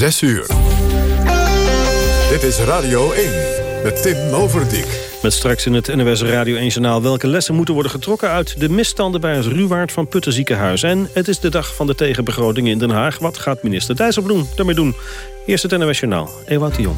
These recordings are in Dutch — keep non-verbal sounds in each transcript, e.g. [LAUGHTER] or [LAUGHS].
6 uur. Dit is Radio 1 met Tim Overdijk. Met straks in het NWS Radio 1-journaal... welke lessen moeten worden getrokken uit de misstanden... bij het Ruwaard van Putten ziekenhuis. En het is de dag van de tegenbegroting in Den Haag. Wat gaat minister Dijsselbloem daarmee doen? Eerst het NWS Journaal. Ewout Jong.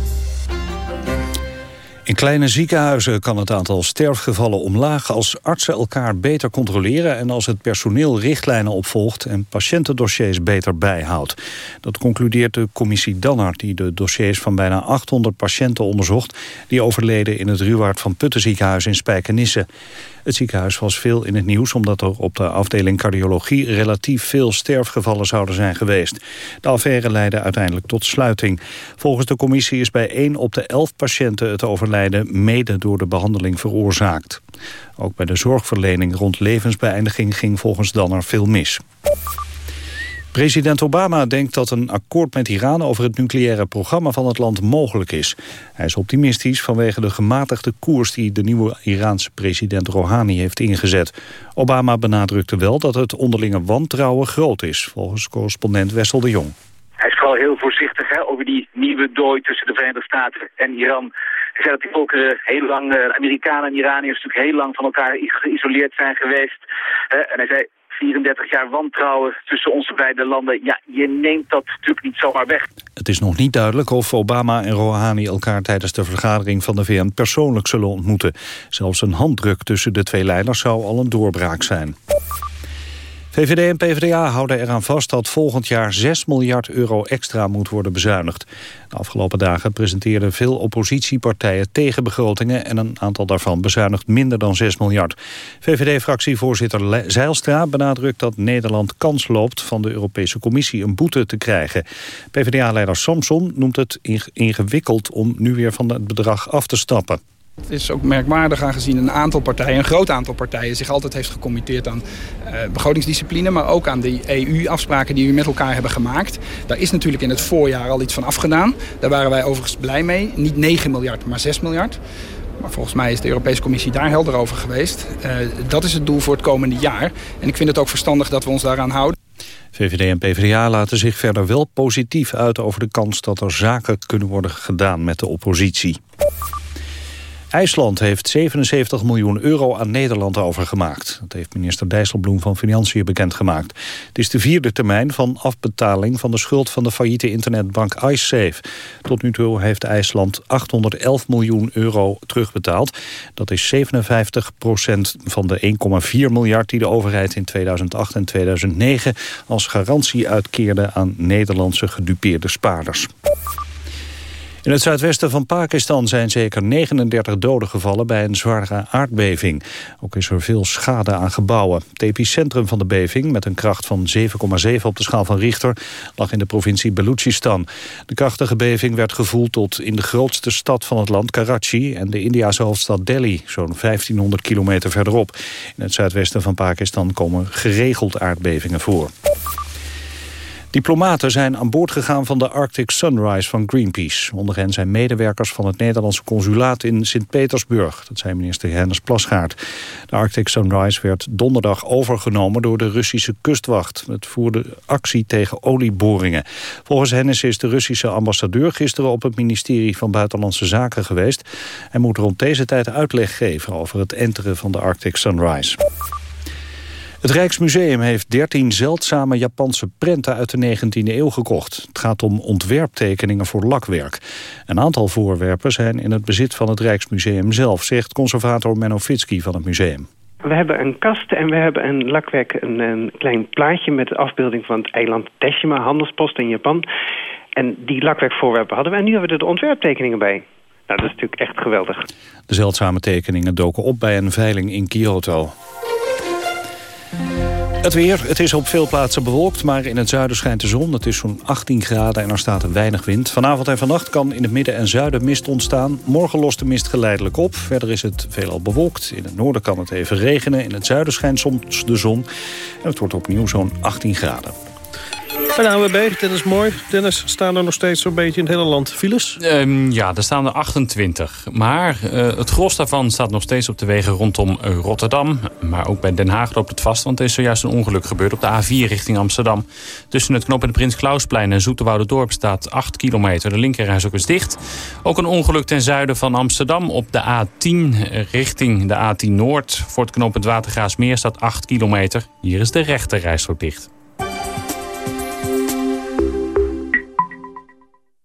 In kleine ziekenhuizen kan het aantal sterfgevallen omlaag... als artsen elkaar beter controleren... en als het personeel richtlijnen opvolgt... en patiëntendossiers beter bijhoudt. Dat concludeert de commissie Dannert... die de dossiers van bijna 800 patiënten onderzocht... die overleden in het Ruwaard van Putten ziekenhuis in Spijkenisse. Het ziekenhuis was veel in het nieuws... omdat er op de afdeling cardiologie relatief veel sterfgevallen zouden zijn geweest. De affaire leidde uiteindelijk tot sluiting. Volgens de commissie is bij 1 op de 11 patiënten het overlijden... mede door de behandeling veroorzaakt. Ook bij de zorgverlening rond levensbeëindiging ging volgens Danner veel mis. President Obama denkt dat een akkoord met Iran over het nucleaire programma van het land mogelijk is. Hij is optimistisch vanwege de gematigde koers die de nieuwe Iraanse president Rouhani heeft ingezet. Obama benadrukte wel dat het onderlinge wantrouwen groot is, volgens correspondent Wessel de Jong. Hij is vooral heel voorzichtig hè, over die nieuwe dooi tussen de Verenigde Staten en Iran. Hij zei dat die volkeren heel lang, de Amerikanen en Iraniërs natuurlijk heel lang van elkaar geïsoleerd zijn geweest. En hij zei, 34 jaar wantrouwen tussen onze beide landen. Ja, je neemt dat natuurlijk niet zomaar weg. Het is nog niet duidelijk of Obama en Rouhani elkaar tijdens de vergadering van de VN persoonlijk zullen ontmoeten. Zelfs een handdruk tussen de twee leiders zou al een doorbraak zijn. VVD en PvdA houden eraan vast dat volgend jaar 6 miljard euro extra moet worden bezuinigd. De afgelopen dagen presenteerden veel oppositiepartijen tegenbegrotingen en een aantal daarvan bezuinigt minder dan 6 miljard. VVD-fractievoorzitter Zeilstra benadrukt dat Nederland kans loopt van de Europese Commissie een boete te krijgen. PvdA-leider Samson noemt het ingewikkeld om nu weer van het bedrag af te stappen. Het is ook merkwaardig aangezien een aantal partijen, een groot aantal partijen... zich altijd heeft gecommitteerd aan uh, begrotingsdiscipline... maar ook aan de EU-afspraken die we met elkaar hebben gemaakt. Daar is natuurlijk in het voorjaar al iets van afgedaan. Daar waren wij overigens blij mee. Niet 9 miljard, maar 6 miljard. Maar volgens mij is de Europese Commissie daar helder over geweest. Uh, dat is het doel voor het komende jaar. En ik vind het ook verstandig dat we ons daaraan houden. VVD en PvdA laten zich verder wel positief uit over de kans dat er zaken kunnen worden gedaan met de oppositie. IJsland heeft 77 miljoen euro aan Nederland overgemaakt. Dat heeft minister Dijsselbloem van Financiën bekendgemaakt. Het is de vierde termijn van afbetaling van de schuld van de failliete internetbank iSafe. Tot nu toe heeft IJsland 811 miljoen euro terugbetaald. Dat is 57 procent van de 1,4 miljard die de overheid in 2008 en 2009 als garantie uitkeerde aan Nederlandse gedupeerde spaarders. In het zuidwesten van Pakistan zijn zeker 39 doden gevallen bij een zware aardbeving. Ook is er veel schade aan gebouwen. Het epicentrum van de beving, met een kracht van 7,7 op de schaal van Richter, lag in de provincie Balochistan. De krachtige beving werd gevoeld tot in de grootste stad van het land, Karachi, en de Indiase hoofdstad Delhi, zo'n 1500 kilometer verderop. In het zuidwesten van Pakistan komen geregeld aardbevingen voor. Diplomaten zijn aan boord gegaan van de Arctic Sunrise van Greenpeace. Onder hen zijn medewerkers van het Nederlandse consulaat in Sint-Petersburg. Dat zei minister Hennis Plasgaard. De Arctic Sunrise werd donderdag overgenomen door de Russische kustwacht. Het voerde actie tegen olieboringen. Volgens Hennis is de Russische ambassadeur gisteren op het ministerie van Buitenlandse Zaken geweest. Hij moet rond deze tijd uitleg geven over het enteren van de Arctic Sunrise. Het Rijksmuseum heeft 13 zeldzame Japanse prenten uit de 19e eeuw gekocht. Het gaat om ontwerptekeningen voor lakwerk. Een aantal voorwerpen zijn in het bezit van het Rijksmuseum zelf... zegt conservator Menno Fitski van het museum. We hebben een kast en we hebben een lakwerk, een, een klein plaatje... met de afbeelding van het eiland Teshima, handelspost in Japan. En die lakwerkvoorwerpen hadden we en nu hebben we er de ontwerptekeningen bij. Nou, dat is natuurlijk echt geweldig. De zeldzame tekeningen doken op bij een veiling in Kyoto. Het weer, het is op veel plaatsen bewolkt, maar in het zuiden schijnt de zon. Het is zo'n 18 graden en er staat weinig wind. Vanavond en vannacht kan in het midden en zuiden mist ontstaan. Morgen lost de mist geleidelijk op. Verder is het veelal bewolkt. In het noorden kan het even regenen. In het zuiden schijnt soms de zon. En het wordt opnieuw zo'n 18 graden. En de ANWB, Dennis Mooi. Dennis, staan er nog steeds zo'n beetje in het hele land files? Um, ja, er staan er 28. Maar uh, het gros daarvan staat nog steeds op de wegen rondom Rotterdam. Maar ook bij Den Haag loopt het vast, want er is zojuist een ongeluk gebeurd op de A4 richting Amsterdam. Tussen het knooppunt Prins Klausplein en Dorp staat 8 kilometer. De linkerreis ook is dicht. Ook een ongeluk ten zuiden van Amsterdam op de A10 richting de A10 Noord. Voor het knooppunt Watergraasmeer staat 8 kilometer. Hier is de rechterreis ook dicht.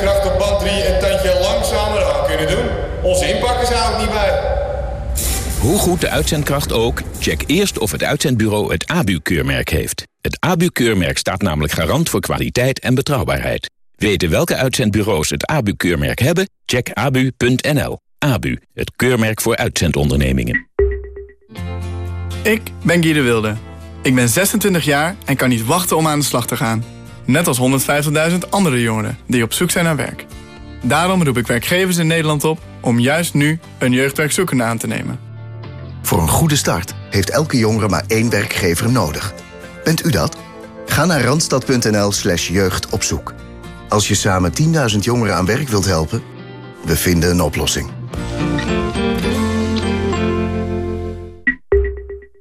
Uitzendkracht op band 3 een tandje langzamer aan kunnen doen? Onze inpakken zou ik niet bij. Hoe goed de uitzendkracht ook, check eerst of het uitzendbureau het ABU-keurmerk heeft. Het ABU-keurmerk staat namelijk garant voor kwaliteit en betrouwbaarheid. Weten welke uitzendbureaus het ABU-keurmerk hebben? Check abu.nl. ABU, het keurmerk voor uitzendondernemingen. Ik ben Guy de Wilde. Ik ben 26 jaar en kan niet wachten om aan de slag te gaan. Net als 150.000 andere jongeren die op zoek zijn naar werk. Daarom roep ik werkgevers in Nederland op om juist nu een jeugdwerkzoekende aan te nemen. Voor een goede start heeft elke jongere maar één werkgever nodig. Bent u dat? Ga naar randstad.nl slash jeugdopzoek. Als je samen 10.000 jongeren aan werk wilt helpen, we vinden een oplossing.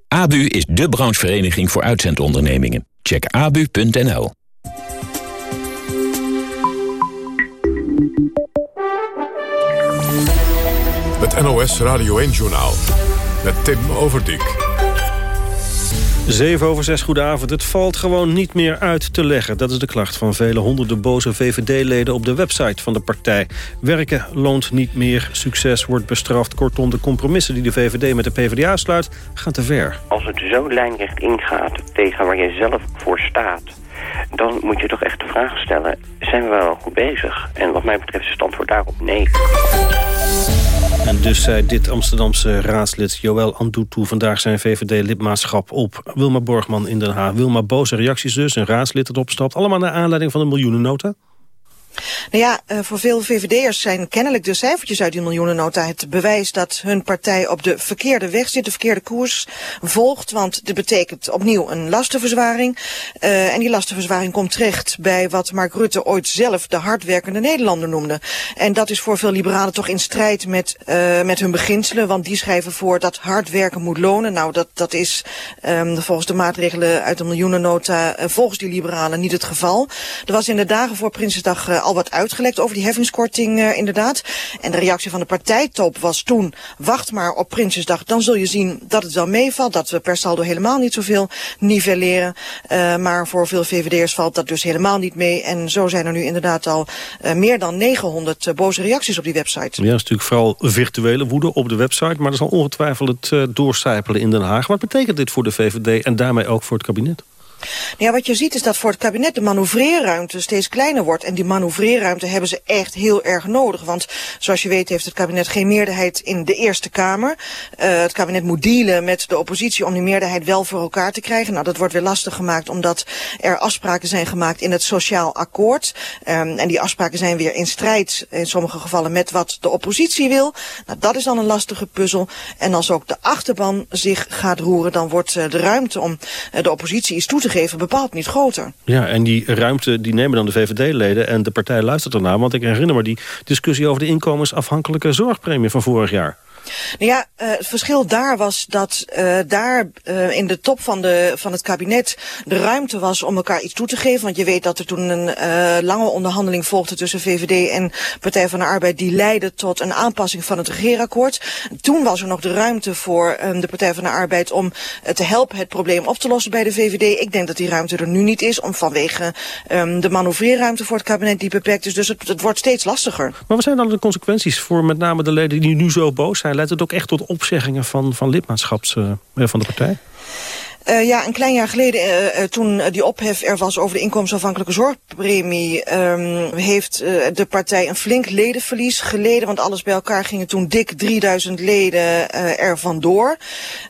ABU is de branchevereniging voor uitzendondernemingen. Check abu.nl. Het NOS Radio 1-journaal met Tim Overdijk. 7 over 6, goedenavond. Het valt gewoon niet meer uit te leggen. Dat is de klacht van vele honderden boze VVD-leden op de website van de partij. Werken loont niet meer, succes wordt bestraft. Kortom, de compromissen die de VVD met de PvdA sluit, gaan te ver. Als het zo lijnrecht ingaat tegen waar jij zelf voor staat dan moet je toch echt de vraag stellen... zijn we wel goed bezig? En wat mij betreft is het antwoord daarop nee. En dus zei dit Amsterdamse raadslid Joël Andutu vandaag zijn VVD-lidmaatschap op. Wilma Borgman in Den Haag. Wilma boze reacties dus, een raadslid dat opstapt. Allemaal naar aanleiding van de miljoenennota? Nou ja, uh, voor veel VVD'ers zijn kennelijk de cijfertjes uit die miljoenennota het bewijs dat hun partij op de verkeerde weg zit, de verkeerde koers volgt. Want dit betekent opnieuw een lastenverzwaring. Uh, en die lastenverzwaring komt terecht bij wat Mark Rutte ooit zelf de hardwerkende Nederlander noemde. En dat is voor veel liberalen toch in strijd met, uh, met hun beginselen, want die schrijven voor dat hard werken moet lonen. Nou, dat, dat is um, volgens de maatregelen uit de miljoenennota volgens die liberalen niet het geval. Er was in de dagen voor Prinsesdag al wat uitgelekt over die heffingskorting uh, inderdaad. En de reactie van de partijtop was toen, wacht maar op Prinsjesdag, dan zul je zien dat het wel meevalt, dat we per saldo helemaal niet zoveel nivelleren. Uh, maar voor veel VVD'ers valt dat dus helemaal niet mee. En zo zijn er nu inderdaad al uh, meer dan 900 boze reacties op die website. Ja, natuurlijk vooral virtuele woede op de website, maar dat zal ongetwijfeld het doorcijpelen in Den Haag. Wat betekent dit voor de VVD en daarmee ook voor het kabinet? Ja, wat je ziet is dat voor het kabinet de manoeuvreerruimte steeds kleiner wordt. En die manoeuvreerruimte hebben ze echt heel erg nodig. Want zoals je weet heeft het kabinet geen meerderheid in de Eerste Kamer. Uh, het kabinet moet dealen met de oppositie om die meerderheid wel voor elkaar te krijgen. Nou, dat wordt weer lastig gemaakt omdat er afspraken zijn gemaakt in het sociaal akkoord. Um, en die afspraken zijn weer in strijd in sommige gevallen met wat de oppositie wil. Nou, dat is dan een lastige puzzel. En als ook de achterban zich gaat roeren, dan wordt uh, de ruimte om uh, de oppositie iets toe te geven bepaald niet groter. Ja, en die ruimte die nemen dan de VVD-leden en de partij luistert ernaar. Want ik herinner me die discussie over de inkomensafhankelijke zorgpremie van vorig jaar. Nou ja, uh, het verschil daar was dat uh, daar uh, in de top van, de, van het kabinet de ruimte was om elkaar iets toe te geven. Want je weet dat er toen een lange onderhandeling volgde tussen VVD en Partij van de Arbeid. Die leidde tot een aanpassing van het regeerakkoord. Toen was er nog de ruimte voor um, de Partij van de Arbeid om te helpen het probleem op te lossen bij de VVD. Ik denk dat die ruimte er nu niet is, om vanwege um, de manoeuvreerruimte voor het kabinet die beperkt is. Dus het, het wordt steeds lastiger. Maar wat zijn dan de consequenties voor met name de leden die nu zo boos zijn? Leidt het ook echt tot opzeggingen van, van lidmaatschaps uh, van de partij? Uh, ja, een klein jaar geleden, uh, toen die ophef er was over de inkomensafhankelijke zorgpremie, um, heeft de partij een flink ledenverlies geleden. Want alles bij elkaar gingen toen dik 3000 leden er vandoor.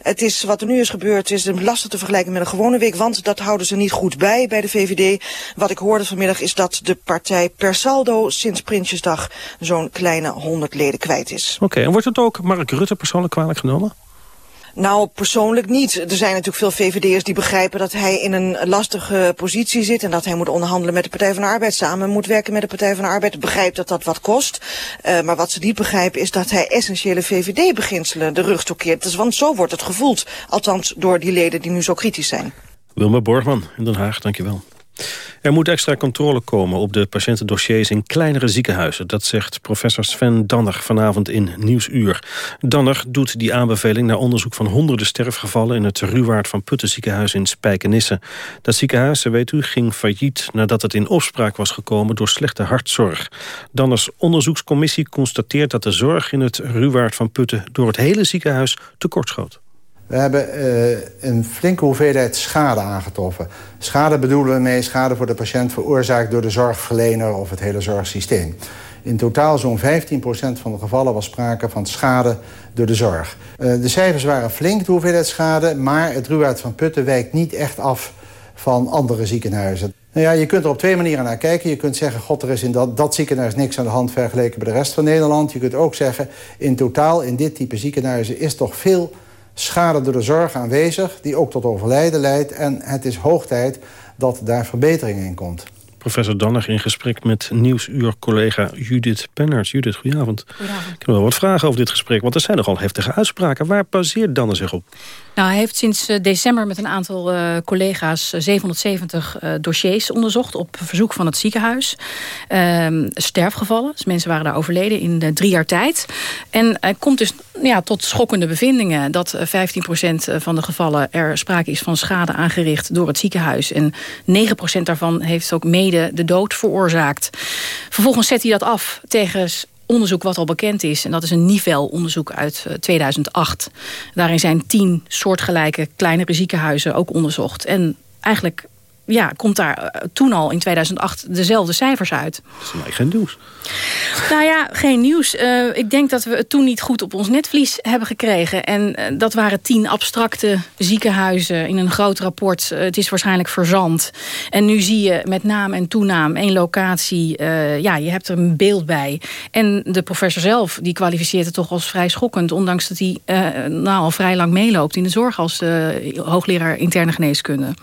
Het is, wat er nu is gebeurd, is lastig te vergelijken met een gewone week, want dat houden ze niet goed bij bij de VVD. Wat ik hoorde vanmiddag is dat de partij per saldo sinds Prinsjesdag zo'n kleine 100 leden kwijt is. Oké, en wordt het ook Mark Rutte persoonlijk kwalijk genomen? Nou, persoonlijk niet. Er zijn natuurlijk veel VVD'ers die begrijpen dat hij in een lastige positie zit... en dat hij moet onderhandelen met de Partij van de Arbeid... samen moet werken met de Partij van de Arbeid. Begrijpt dat dat wat kost. Uh, maar wat ze niet begrijpen is dat hij essentiële VVD-beginselen de rug toekeert. Dus, want zo wordt het gevoeld. Althans door die leden die nu zo kritisch zijn. Wilma Borgman in Den Haag, dankjewel. Er moet extra controle komen op de patiëntendossiers in kleinere ziekenhuizen. Dat zegt professor Sven Danner vanavond in Nieuwsuur. Danner doet die aanbeveling naar onderzoek van honderden sterfgevallen... in het Ruwaard van Putten ziekenhuis in Spijkenisse. Dat ziekenhuis, weet u, ging failliet nadat het in opspraak was gekomen... door slechte hartzorg. Danners onderzoekscommissie constateert dat de zorg in het Ruwaard van Putten... door het hele ziekenhuis tekortschoot. We hebben uh, een flinke hoeveelheid schade aangetroffen. Schade bedoelen we mee schade voor de patiënt veroorzaakt door de zorgverlener of het hele zorgsysteem. In totaal zo'n 15% van de gevallen was sprake van schade door de zorg. Uh, de cijfers waren flink, de hoeveelheid schade... maar het Ruwaard van Putten wijkt niet echt af van andere ziekenhuizen. Nou ja, je kunt er op twee manieren naar kijken. Je kunt zeggen, god, er is in dat, dat ziekenhuis niks aan de hand... vergeleken bij de rest van Nederland. Je kunt ook zeggen, in totaal in dit type ziekenhuizen... is toch veel schade door de zorg aanwezig... die ook tot overlijden leidt. En het is hoog tijd dat daar verbetering in komt. Professor Danner in gesprek met Nieuwsuur-collega Judith Penners. Judith, goedenavond. Goedenavond. Ik heb wel wat vragen over dit gesprek, want er zijn nogal heftige uitspraken. Waar baseert Danner zich op? Nou, hij heeft sinds eh, december met een aantal uh, collega's 770 uh, dossiers onderzocht... op verzoek van het ziekenhuis. Uh, sterfgevallen, dus mensen waren daar overleden in drie jaar tijd. En hij komt dus ja, tot schokkende bevindingen... dat 15% van de gevallen er sprake is van schade aangericht door het ziekenhuis. En 9% daarvan heeft ook mede de dood veroorzaakt. Vervolgens zet hij dat af tegen onderzoek wat al bekend is. En dat is een nivelonderzoek uit 2008. Daarin zijn tien soortgelijke kleinere ziekenhuizen ook onderzocht. En eigenlijk ja, komt daar eh, toen al in 2008 dezelfde cijfers uit. Dat is mij geen nieuws. Nou ja, geen nieuws. Uh, ik denk dat we het toen niet goed op ons netvlies hebben gekregen. En uh, dat waren tien abstracte ziekenhuizen in een groot rapport. Uh, het is waarschijnlijk verzand. En nu zie je met naam en toenaam één locatie. ja, je hebt er een beeld bij. En de professor zelf, die kwalificeert het toch als vrij schokkend. Ondanks dat hij nou, al vrij lang meeloopt in de zorg als hoogleraar interne geneeskunde.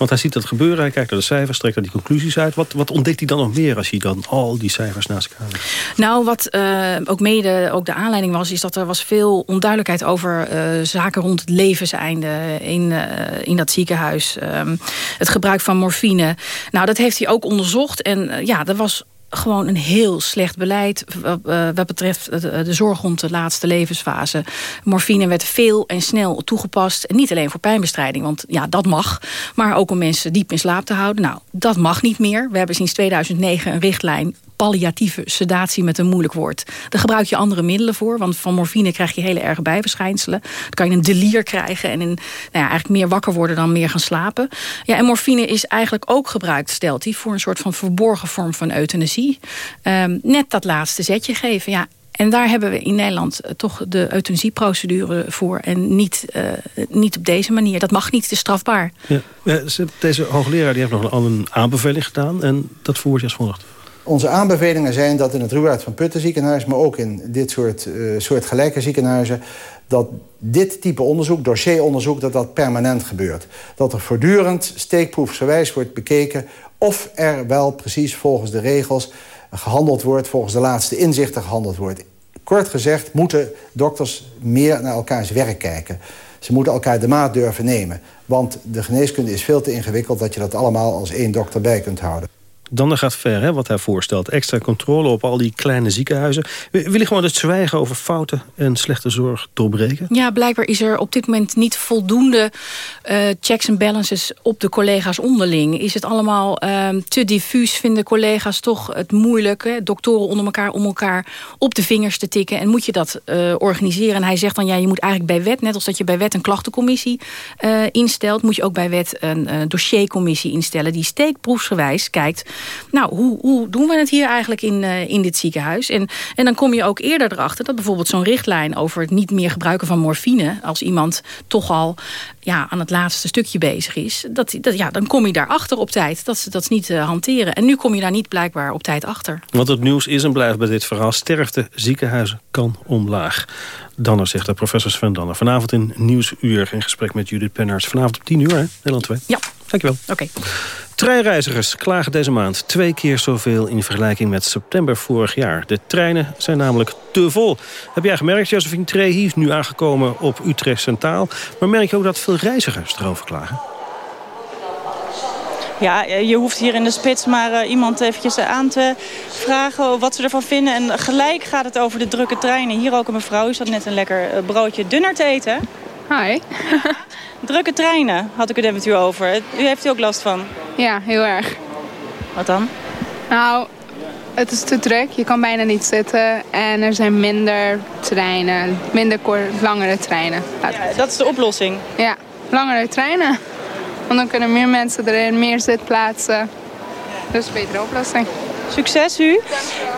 Want hij ziet dat gebeuren, hij kijkt naar de cijfers, trekt daar die conclusies uit. Wat, wat ontdekt hij dan nog meer als hij dan al die cijfers naast elkaar legt? Nou, wat uh, ook mede ook de aanleiding was... is dat er was veel onduidelijkheid over uh, zaken rond het levenseinde in, uh, in dat ziekenhuis. Um, het gebruik van morfine. Nou, dat heeft hij ook onderzocht. En ja, er was gewoon een heel slecht beleid wat betreft de zorg rond de laatste levensfase. Morfine werd veel en snel toegepast. En niet alleen voor pijnbestrijding, want ja, dat mag. Maar ook om mensen diep in slaap te houden. Nou, dat mag niet meer. We hebben sinds 2009 een richtlijn palliatieve sedatie met een moeilijk woord. Daar gebruik je andere middelen voor. Want van morfine krijg je hele erge bijverschijnselen. Dan kan je een delier krijgen en in, nou ja, eigenlijk meer wakker worden dan meer gaan slapen. Ja, en morfine is eigenlijk ook gebruikt, stelt hij, voor een soort van verborgen vorm van euthanasie. Um, net dat laatste zetje geven. Ja, en daar hebben we in Nederland eh, toch de euthanasieprocedure voor. En niet, uh, niet op deze manier. Dat mag niet, het is strafbaar. Ja. Deze hoogleraar die heeft nog een aanbeveling gedaan. En dat voert je als volgt. Onze aanbevelingen zijn dat in het Ruwaard van Putten ziekenhuis... maar ook in dit soort, uh, soort gelijke ziekenhuizen... dat dit type onderzoek, dossieronderzoek, dat dat permanent gebeurt. Dat er voortdurend steekproefsgewijs wordt bekeken... of er wel precies volgens de regels gehandeld wordt... volgens de laatste inzichten gehandeld wordt. Kort gezegd moeten dokters meer naar elkaars werk kijken. Ze moeten elkaar de maat durven nemen. Want de geneeskunde is veel te ingewikkeld... dat je dat allemaal als één dokter bij kunt houden. Dan gaat ver, hè, wat hij voorstelt. Extra controle op al die kleine ziekenhuizen. Wil je gewoon het zwijgen over fouten en slechte zorg doorbreken? Ja, blijkbaar is er op dit moment niet voldoende uh, checks en balances op de collega's onderling. Is het allemaal uh, te diffuus, vinden collega's toch het moeilijk. Hè? Doktoren onder elkaar om elkaar op de vingers te tikken. En moet je dat uh, organiseren? En hij zegt dan, ja, je moet eigenlijk bij wet, net als dat je bij wet een klachtencommissie uh, instelt, moet je ook bij wet een dossiercommissie instellen die steekproefsgewijs kijkt nou, hoe, hoe doen we het hier eigenlijk in, uh, in dit ziekenhuis? En, en dan kom je ook eerder erachter dat bijvoorbeeld zo'n richtlijn... over het niet meer gebruiken van morfine... als iemand toch al ja, aan het laatste stukje bezig is... Dat, dat, ja, dan kom je daarachter op tijd. Dat ze dat niet uh, hanteren. En nu kom je daar niet blijkbaar op tijd achter. Want het nieuws is en blijft bij dit verhaal... sterfte ziekenhuizen kan omlaag. Danner zegt de professor Sven Danner. Vanavond in Nieuwsuur in gesprek met Judith Pennaerts. Vanavond op 10 uur, hè? Nederland 2. Ja. Dankjewel. Oké. Treinreizigers klagen deze maand twee keer zoveel in vergelijking met september vorig jaar. De treinen zijn namelijk te vol. Heb jij gemerkt, Josephine Trehi is nu aangekomen op Utrecht Centraal. Maar merk je ook dat veel reizigers erover klagen? Ja, je hoeft hier in de spits maar uh, iemand eventjes aan te vragen wat ze ervan vinden. En gelijk gaat het over de drukke treinen. Hier ook een mevrouw, u zat net een lekker eh, broodje dunner te eten. Hi. [LAUGHS] drukke treinen had ik het met u over. U heeft u ook last van? Ja, heel erg. Wat dan? Nou, het is te druk. Je kan bijna niet zitten. En er zijn minder treinen. Minder langere treinen. Ja, dat is de oplossing? Ja, langere treinen. Want dan kunnen meer mensen erin, meer zitplaatsen. Dus een betere oplossing. Succes u.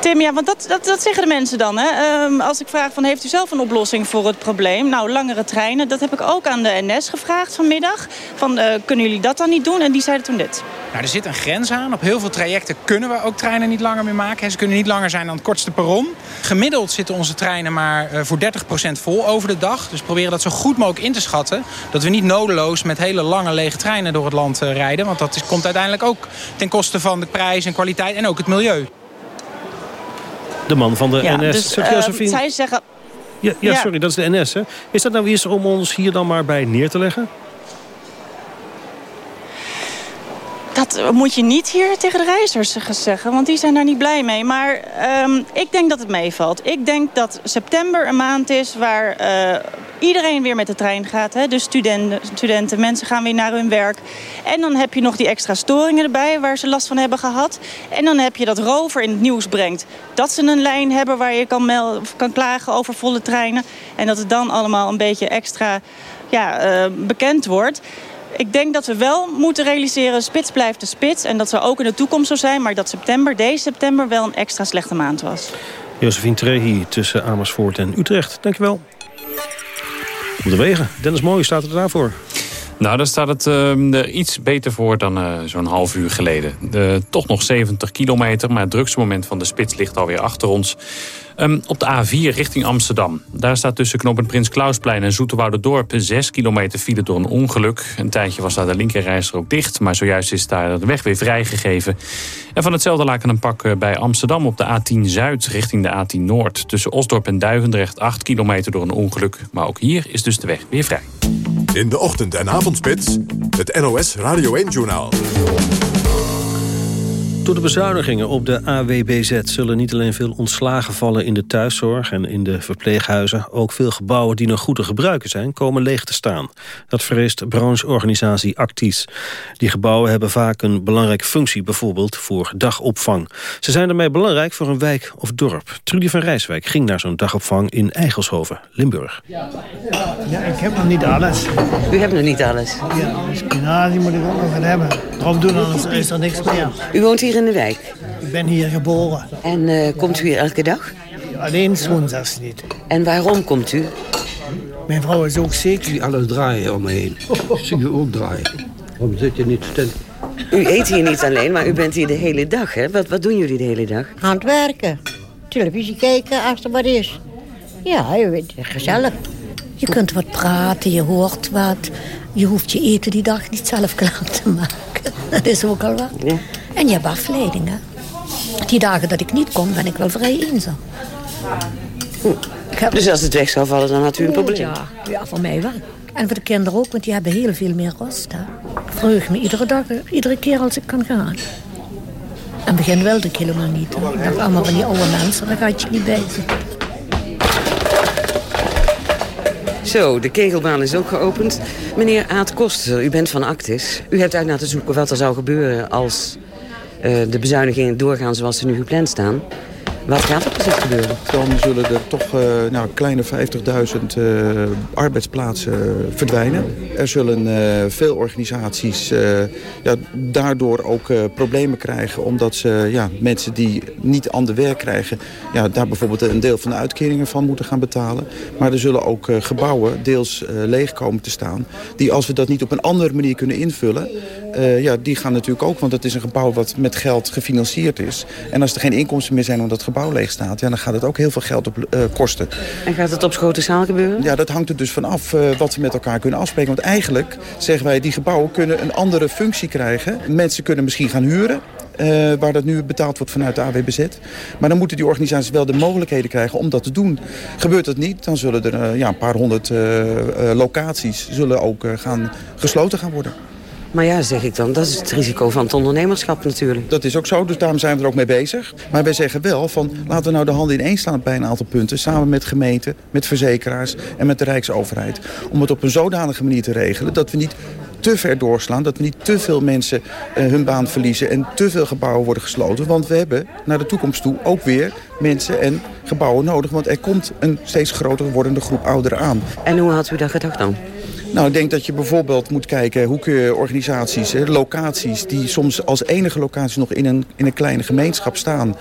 Tim, ja, want dat, dat, dat zeggen de mensen dan. Hè? Um, als ik vraag van heeft u zelf een oplossing voor het probleem? Nou, langere treinen, dat heb ik ook aan de NS gevraagd vanmiddag. Van, uh, kunnen jullie dat dan niet doen? En die zeiden toen dit. Nou, er zit een grens aan. Op heel veel trajecten kunnen we ook treinen niet langer meer maken. Ze kunnen niet langer zijn dan het kortste perron. Gemiddeld zitten onze treinen maar uh, voor 30% vol over de dag. Dus proberen dat zo goed mogelijk in te schatten. Dat we niet nodeloos met hele lange lege treinen door het land uh, rijden. Want dat is, komt uiteindelijk ook ten koste van de prijs en kwaliteit en ook het milieu. De man van de ja, NS. Dus, uh, zij zeggen... Ja, ja, sorry, dat is de NS. Hè? Is dat nou iets om ons hier dan maar bij neer te leggen? Dat moet je niet hier tegen de reizigers zeggen, want die zijn daar niet blij mee. Maar um, ik denk dat het meevalt. Ik denk dat september een maand is waar uh, iedereen weer met de trein gaat. Hè? Dus studenten, studenten, mensen gaan weer naar hun werk. En dan heb je nog die extra storingen erbij waar ze last van hebben gehad. En dan heb je dat Rover in het nieuws brengt. Dat ze een lijn hebben waar je kan, kan klagen over volle treinen. En dat het dan allemaal een beetje extra ja, uh, bekend wordt. Ik denk dat we wel moeten realiseren, spits blijft de spits. En dat zou ook in de toekomst zo zijn. Maar dat september, deze september, wel een extra slechte maand was. Josephine Trehi tussen Amersfoort en Utrecht. Dankjewel. Op de wegen. Dennis Mooij staat er daarvoor. Nou, daar staat het uh, er iets beter voor dan uh, zo'n half uur geleden. Uh, toch nog 70 kilometer, maar het drukste moment van de spits ligt alweer achter ons. Um, op de A4 richting Amsterdam. Daar staat tussen knooppunt Prins Klausplein en Zoeterwouderdorp 6 kilometer file door een ongeluk. Een tijdje was daar de linkerrijster ook dicht, maar zojuist is daar de weg weer vrijgegeven. En van hetzelfde laken een pak bij Amsterdam op de A10 Zuid richting de A10 Noord. Tussen Osdorp en Duivendrecht 8 kilometer door een ongeluk. Maar ook hier is dus de weg weer vrij. In de ochtend- en avondspits, het NOS Radio 1-journaal. Door de bezuinigingen op de AWBZ zullen niet alleen veel ontslagen vallen in de thuiszorg en in de verpleeghuizen, ook veel gebouwen die nog goed te gebruiken zijn, komen leeg te staan. Dat vreest brancheorganisatie Actis. Die gebouwen hebben vaak een belangrijke functie, bijvoorbeeld voor dagopvang. Ze zijn daarmee belangrijk voor een wijk of dorp. Trudy van Rijswijk ging naar zo'n dagopvang in Eigelshoven, Limburg. Ja, ik heb nog niet alles. U hebt nog niet alles? Ja, spinazie moet ik ook nog gaan hebben. Of doen, anders is er niks meer. U woont hier in de wijk? Ik ben hier geboren. En uh, komt u hier elke dag? Alleen woensdags niet. En waarom komt u? Mijn vrouw is ook ziek. Ik zie alles draaien om me heen. Ik zie u ook draaien. Waarom zit je niet stil? U eet hier niet alleen, maar u bent hier de hele dag, hè? Wat, wat doen jullie de hele dag? Aan het werken. Televisie kijken als er wat is. Ja, je weet, gezellig. Je kunt wat praten, je hoort wat. Je hoeft je eten die dag niet zelf klaar te maken. [LAUGHS] Dat is ook al wat. Ja. En je hebt afleiding, hè. Die dagen dat ik niet kom, ben ik wel vrij eenzaam. Heb... Dus als het weg zou vallen, dan had u een probleem? Ja, ja, voor mij wel. En voor de kinderen ook, want die hebben heel veel meer rust. Hè. Ik verheug me iedere dag, iedere keer als ik kan gaan. het begin wilde ik helemaal niet. Hoor. Ik dacht allemaal van die oude mensen, daar gaat je niet bij zitten. Zo, de kegelbaan is ook geopend. Meneer Aad Koster, u bent van Actis. U hebt uit laten zoeken wat er zou gebeuren als de bezuinigingen doorgaan zoals ze nu gepland staan. Wat gaat er precies gebeuren? Dan zullen er toch uh, nou, kleine 50.000 uh, arbeidsplaatsen verdwijnen. Er zullen veel organisaties ja, daardoor ook problemen krijgen... omdat ze ja, mensen die niet ander werk krijgen... Ja, daar bijvoorbeeld een deel van de uitkeringen van moeten gaan betalen. Maar er zullen ook gebouwen deels leeg komen te staan... die als we dat niet op een andere manier kunnen invullen... ja, die gaan natuurlijk ook, want het is een gebouw wat met geld gefinancierd is. En als er geen inkomsten meer zijn om dat gebouw leeg staat... Ja, dan gaat het ook heel veel geld op, uh, kosten. En gaat het op Schotenzaal gebeuren? Ja, dat hangt er dus vanaf uh, wat we met elkaar kunnen afspreken. Want eigenlijk zeggen wij, die gebouwen kunnen een andere functie krijgen. Mensen kunnen misschien gaan huren. Uh, waar dat nu betaald wordt vanuit de AWBZ. Maar dan moeten die organisaties wel de mogelijkheden krijgen om dat te doen. Gebeurt dat niet, dan zullen er uh, ja, een paar honderd uh, locaties zullen ook gaan gesloten gaan worden. Maar ja, zeg ik dan, dat is het risico van het ondernemerschap natuurlijk. Dat is ook zo, dus daarom zijn we er ook mee bezig. Maar wij zeggen wel van, laten we nou de handen in één slaan bij een aantal punten. Samen met gemeenten, met verzekeraars en met de Rijksoverheid. Om het op een zodanige manier te regelen dat we niet te ver doorslaan. Dat we niet te veel mensen uh, hun baan verliezen en te veel gebouwen worden gesloten. Want we hebben naar de toekomst toe ook weer mensen en gebouwen nodig. Want er komt een steeds groter wordende groep ouderen aan. En hoe had u dat gedacht dan? Nou, ik denk dat je bijvoorbeeld moet kijken hoe kun je organisaties, hè, locaties die soms als enige locatie nog in een, in een kleine gemeenschap staan, uh,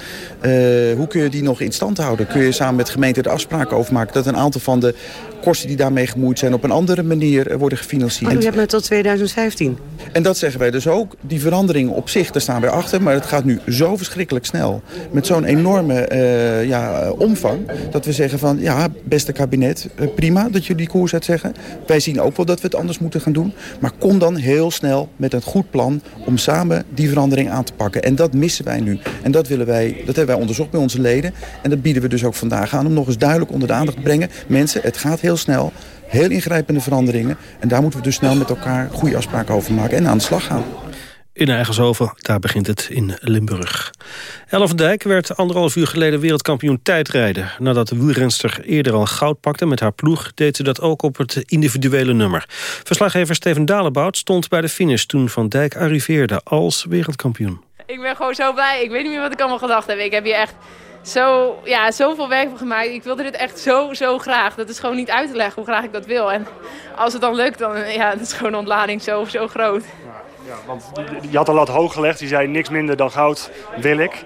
hoe kun je die nog in stand houden? Kun je samen met gemeenten er afspraken over maken dat een aantal van de kosten die daarmee gemoeid zijn op een andere manier worden gefinancierd. Maar u hebt maar tot 2015. En dat zeggen wij dus ook. Die veranderingen op zich, daar staan wij achter. Maar het gaat nu zo verschrikkelijk snel. Met zo'n enorme uh, ja, omvang. Dat we zeggen van, ja, beste kabinet, prima dat jullie die koers uitzeggen. Wij zien ook wel dat we het anders moeten gaan doen. Maar kom dan heel snel met een goed plan om samen die verandering aan te pakken. En dat missen wij nu. En dat, willen wij, dat hebben wij onderzocht bij onze leden. En dat bieden we dus ook vandaag aan om nog eens duidelijk onder de aandacht te brengen. Mensen, het gaat heel heel snel. Heel ingrijpende veranderingen. En daar moeten we dus snel met elkaar goede afspraken over maken en aan de slag gaan. In Eigenshoven, daar begint het in Limburg. Elf Dijk werd anderhalf uur geleden wereldkampioen tijdrijden. Nadat de wielrenster eerder al goud pakte met haar ploeg... deed ze dat ook op het individuele nummer. Verslaggever Steven Dalebout stond bij de finish... toen Van Dijk arriveerde als wereldkampioen. Ik ben gewoon zo blij. Ik weet niet meer wat ik allemaal gedacht heb. Ik heb hier echt zo, ja, zoveel werk van gemaakt. Ik wilde dit echt zo, zo graag. Dat is gewoon niet uit te leggen hoe graag ik dat wil. En als het dan lukt, dan ja, dat is gewoon een ontlading zo, zo groot. Ja, want je had al lat hoog gelegd. Je zei niks minder dan goud wil ik.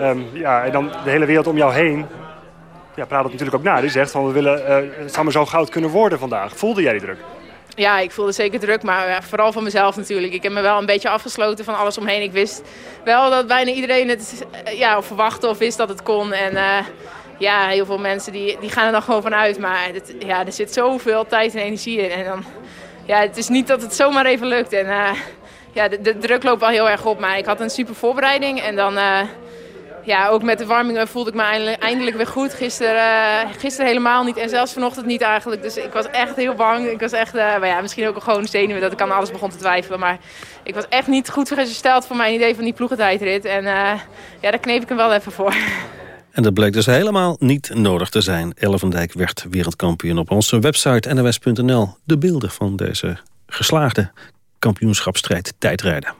Um, ja, en dan de hele wereld om jou heen ja, praat het natuurlijk ook na. Die zegt van we willen, uh, zou maar zo goud kunnen worden vandaag. Voelde jij die druk? Ja, ik voelde zeker druk, maar ja, vooral van mezelf natuurlijk. Ik heb me wel een beetje afgesloten van alles omheen. Ik wist wel dat bijna iedereen het ja, verwachtte of wist dat het kon. En uh, ja, heel veel mensen die, die gaan er dan gewoon vanuit. Maar het, ja, er zit zoveel tijd en energie in. En dan, ja, het is niet dat het zomaar even lukt. En ja, de, druk loopt wel heel erg op. Maar ik had een super voorbereiding. En dan... Uh, ja, ook met de warming voelde ik me eindelijk, weer goed. Gisteren, uh, gisteren helemaal niet en zelfs vanochtend niet eigenlijk. Dus ik was echt heel bang. Ik was echt, uh, maar ja, misschien ook gewoon zenuwen dat ik aan alles begon te twijfelen. Maar ik was echt niet goed gesteld voor mijn idee van die ploegentijdrit. En ja, daar kneep ik hem wel even voor. En dat bleek dus helemaal niet nodig te zijn. Elle van Dijk werd wereldkampioen op onze website nws.nl. De beelden van deze geslaagde kampioenschapsstrijd tijdrijden.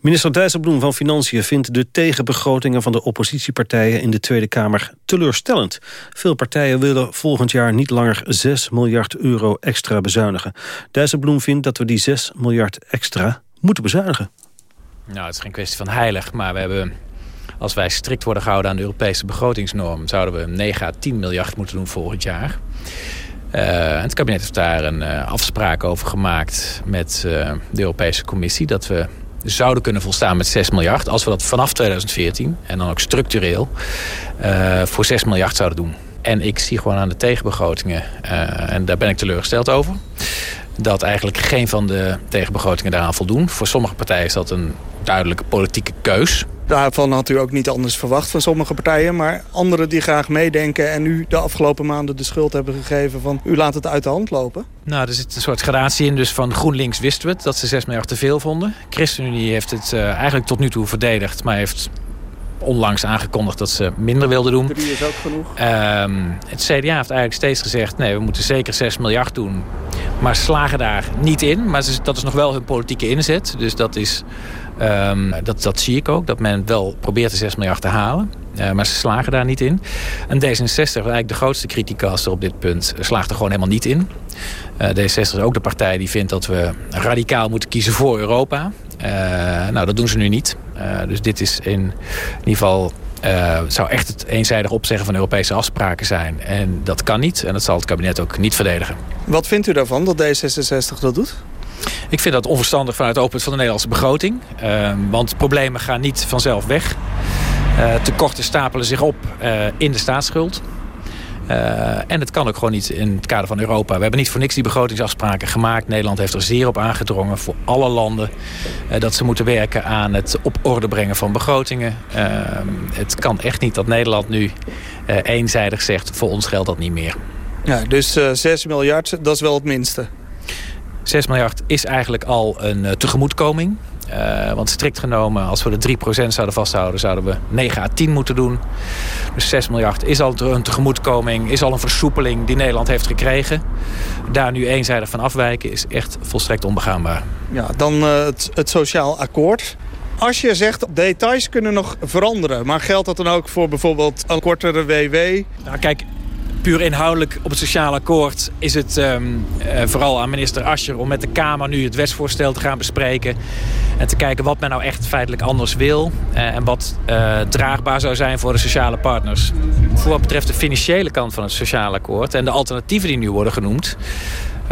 Minister Dijsselbloem van Financiën vindt de tegenbegrotingen van de oppositiepartijen in de Tweede Kamer teleurstellend. Veel partijen willen volgend jaar niet langer 6 miljard euro extra bezuinigen. Dijsselbloem vindt dat we die 6 miljard extra moeten bezuinigen. Nou, het is geen kwestie van heilig, maar we hebben... Als wij strikt worden gehouden aan de Europese begrotingsnorm... zouden we 9 à 10 miljard moeten doen volgend jaar. Uh, het kabinet heeft daar een uh, afspraak over gemaakt met uh, de Europese Commissie... dat we zouden kunnen volstaan met 6 miljard... als we dat vanaf 2014 en dan ook structureel voor 6 miljard zouden doen. En ik zie gewoon aan de tegenbegrotingen, en daar ben ik teleurgesteld over... dat eigenlijk geen van de tegenbegrotingen daaraan voldoen. Voor sommige partijen is dat een duidelijke politieke keus. Daarvan had u ook niet anders verwacht van sommige partijen. Maar anderen die graag meedenken en u de afgelopen maanden de schuld hebben gegeven... van u laat het uit de hand lopen. Nou, er zit een soort gradatie in. Dus van GroenLinks wisten we het, dat ze 6 miljard te veel vonden. ChristenUnie heeft het uh, eigenlijk tot nu toe verdedigd... maar heeft onlangs aangekondigd dat ze minder wilden doen. Drie is ook genoeg. Um, het CDA heeft eigenlijk steeds gezegd... nee, we moeten zeker 6 miljard doen. Maar slagen daar niet in. Maar dat is nog wel hun politieke inzet. Dus dat, is, um, dat, dat zie ik ook. Dat men wel probeert de 6 miljard te halen. Uh, maar ze slagen daar niet in. En D66, eigenlijk de grootste criticaster op dit punt... slaagt er gewoon helemaal niet in. Uh, D66 is ook de partij die vindt dat we radicaal moeten kiezen voor Europa. Uh, nou, dat doen ze nu niet. Dus dit is in ieder geval... Uh, zou echt het eenzijdig opzeggen van Europese afspraken zijn. En dat kan niet. En dat zal het kabinet ook niet verdedigen. Wat vindt u daarvan dat D66 dat doet? Ik vind dat onverstandig vanuit het oogpunt van de Nederlandse begroting. Uh, want problemen gaan niet vanzelf weg. Uh, tekorten stapelen zich op uh, in de staatsschuld. Uh, en het kan ook gewoon niet in het kader van Europa. We hebben niet voor niks die begrotingsafspraken gemaakt. Nederland heeft er zeer op aangedrongen voor alle landen... Uh, dat ze moeten werken aan het op orde brengen van begrotingen. Uh, het kan echt niet dat Nederland nu eenzijdig zegt... voor ons geldt dat niet meer. Ja, dus 6 miljard, dat is wel het minste. 6 miljard is eigenlijk al een tegemoetkoming. Uh, want strikt genomen, als we de 3% zouden vasthouden... zouden we 9 à 10 moeten doen. Dus 6 miljard is al een tegemoetkoming, is al een versoepeling... die Nederland heeft gekregen. Daar nu eenzijdig van afwijken is echt volstrekt onbegaanbaar. Ja, dan uh, het, het sociaal akkoord. Als je zegt, details kunnen nog veranderen... maar geldt dat dan ook voor bijvoorbeeld een kortere WW? Nou, kijk, puur inhoudelijk op het sociaal akkoord is het um, uh, vooral aan minister Ascher om met de Kamer nu het wetsvoorstel te gaan bespreken. En te kijken wat men nou echt feitelijk anders wil. Uh, en wat uh, draagbaar zou zijn voor de sociale partners. Voor wat betreft de financiële kant van het sociaal akkoord en de alternatieven die nu worden genoemd.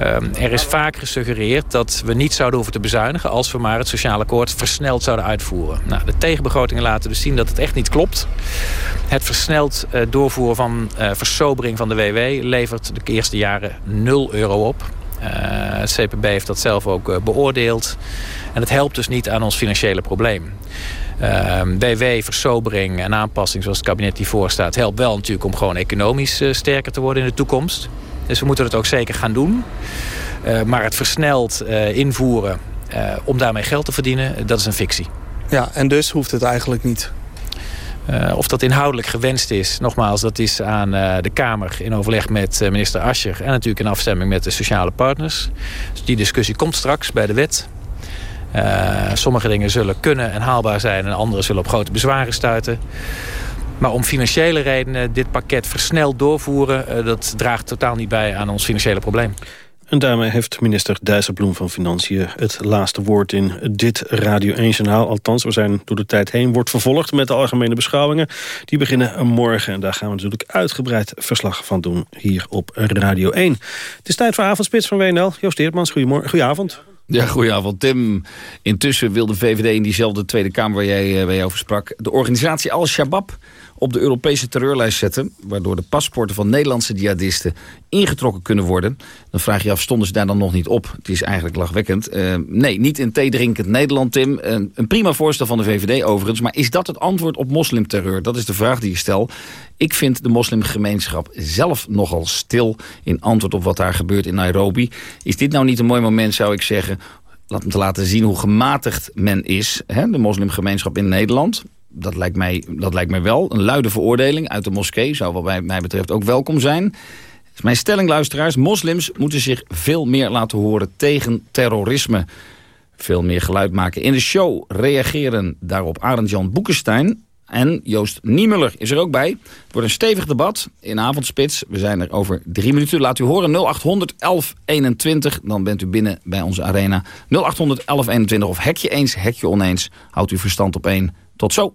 Um, er is vaak gesuggereerd dat we niet zouden hoeven te bezuinigen... als we maar het sociale akkoord versneld zouden uitvoeren. Nou, de tegenbegrotingen laten dus zien dat het echt niet klopt. Het versneld uh, doorvoeren van uh, versobering van de WW... levert de eerste jaren 0 euro op. Uh, het CPB heeft dat zelf ook beoordeeld. En het helpt dus niet aan ons financiële probleem. WW, versobering en aanpassing zoals het kabinet die voorstaat... helpt wel natuurlijk om gewoon economisch sterker te worden in de toekomst. Dus we moeten het ook zeker gaan doen. Uh, maar het versneld uh, invoeren uh, om daarmee geld te verdienen, dat is een fictie. Ja, en dus hoeft het eigenlijk niet. Uh, of dat inhoudelijk gewenst is, nogmaals, dat is aan uh, de Kamer in overleg met uh, minister Ascher en natuurlijk in afstemming met de sociale partners. Dus die discussie komt straks bij de wet. sommige dingen zullen kunnen en haalbaar zijn en andere zullen op grote bezwaren stuiten. Maar om financiële redenen dit pakket versneld doorvoeren... dat draagt totaal niet bij aan ons financiële probleem. En daarmee heeft minister Dijsselbloem van Financiën het laatste woord in dit Radio 1-journaal. Althans, we zijn door de tijd heen. Wordt vervolgd met de algemene beschouwingen. Die beginnen morgen en daar gaan we natuurlijk uitgebreid verslag van doen hier op Radio 1. Het is tijd voor Avondspits van WNL. Joost Eertmans, goedemorgen. Goedenavond. Ja, goedenavond Tim. Intussen wil de VVD in diezelfde Tweede Kamer waar jij, waar jij over sprak... de organisatie Al-Shabaab op de Europese terreurlijst zetten... waardoor de paspoorten van Nederlandse jihadisten ingetrokken kunnen worden. Dan vraag je af, stonden ze daar dan nog niet op? Het is eigenlijk lachwekkend. Uh, nee, niet in theedrinkend Nederland, Tim. Uh, een prima voorstel van de VVD overigens. Maar is dat het antwoord op moslimterreur? Dat is de vraag die ik stel. Ik vind de moslimgemeenschap zelf nogal stil... in antwoord op wat daar gebeurt in Nairobi. Is dit nou niet een mooi moment, zou ik zeggen om te laten zien hoe gematigd men is. Hè? De moslimgemeenschap in Nederland dat lijkt, mij, dat lijkt mij wel. Een luide veroordeling uit de moskee zou wat mij, betreft ook welkom zijn. is mijn stelling, luisteraars. Moslims moeten zich veel meer laten horen tegen terrorisme. Veel meer geluid maken. In de show reageren daarop Arend-Jan Boekenstein... En Joost Niemuller is er ook bij. Het wordt een stevig debat in Avondspits. We zijn er over drie minuten. Laat u horen 0800 1121. Dan bent u binnen bij onze arena. 0800 1121 of hekje eens, hekje oneens. Houdt uw verstand op één. Tot zo.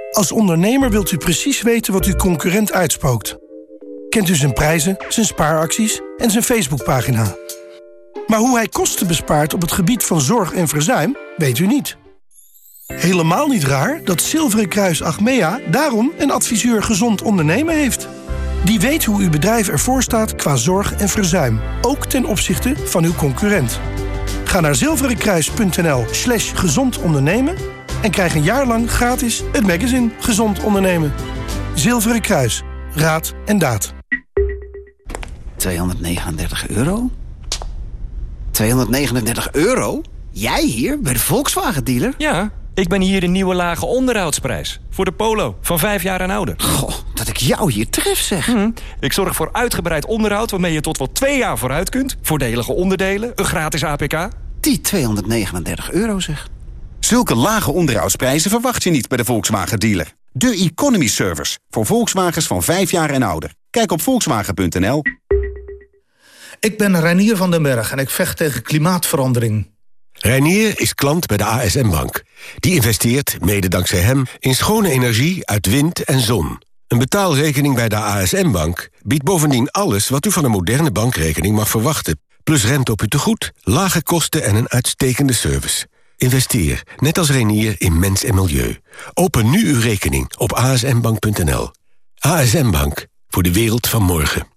Als ondernemer wilt u precies weten wat uw concurrent uitspookt. Kent u zijn prijzen, zijn spaaracties en zijn Facebookpagina. Maar hoe hij kosten bespaart op het gebied van zorg en verzuim, weet u niet. Helemaal niet raar dat Zilveren Kruis Achmea daarom een adviseur gezond ondernemen heeft. Die weet hoe uw bedrijf ervoor staat qua zorg en verzuim, ook ten opzichte van uw concurrent. Ga naar zilverenkruis.nl slash gezond ondernemen en krijg een jaar lang gratis het magazine Gezond Ondernemen. Zilveren Kruis. Raad en daad. 239 euro? 239 euro? Jij hier, bij de Volkswagen-dealer? Ja, ik ben hier de nieuwe lage onderhoudsprijs. Voor de Polo, van vijf jaar en ouder. Goh, dat ik jou hier tref, zeg. Hm, ik zorg voor uitgebreid onderhoud waarmee je tot wel twee jaar vooruit kunt. Voordelige onderdelen, een gratis APK. Die 239 euro, zeg. Zulke lage onderhoudsprijzen verwacht je niet bij de Volkswagen-dealer. De Economy Service, voor Volkswagens van 5 jaar en ouder. Kijk op volkswagen.nl. Ik ben Reinier van den Berg en ik vecht tegen klimaatverandering. Reinier is klant bij de ASM Bank. Die investeert, mede dankzij hem, in schone energie uit wind en zon. Een betaalrekening bij de ASM Bank biedt bovendien alles... wat u van een moderne bankrekening mag verwachten. Plus rente op uw tegoed, lage kosten en een uitstekende service. Investeer, net als Reinier, in mens en milieu. Open nu uw rekening op asmbank.nl. ASM Bank, voor de wereld van morgen.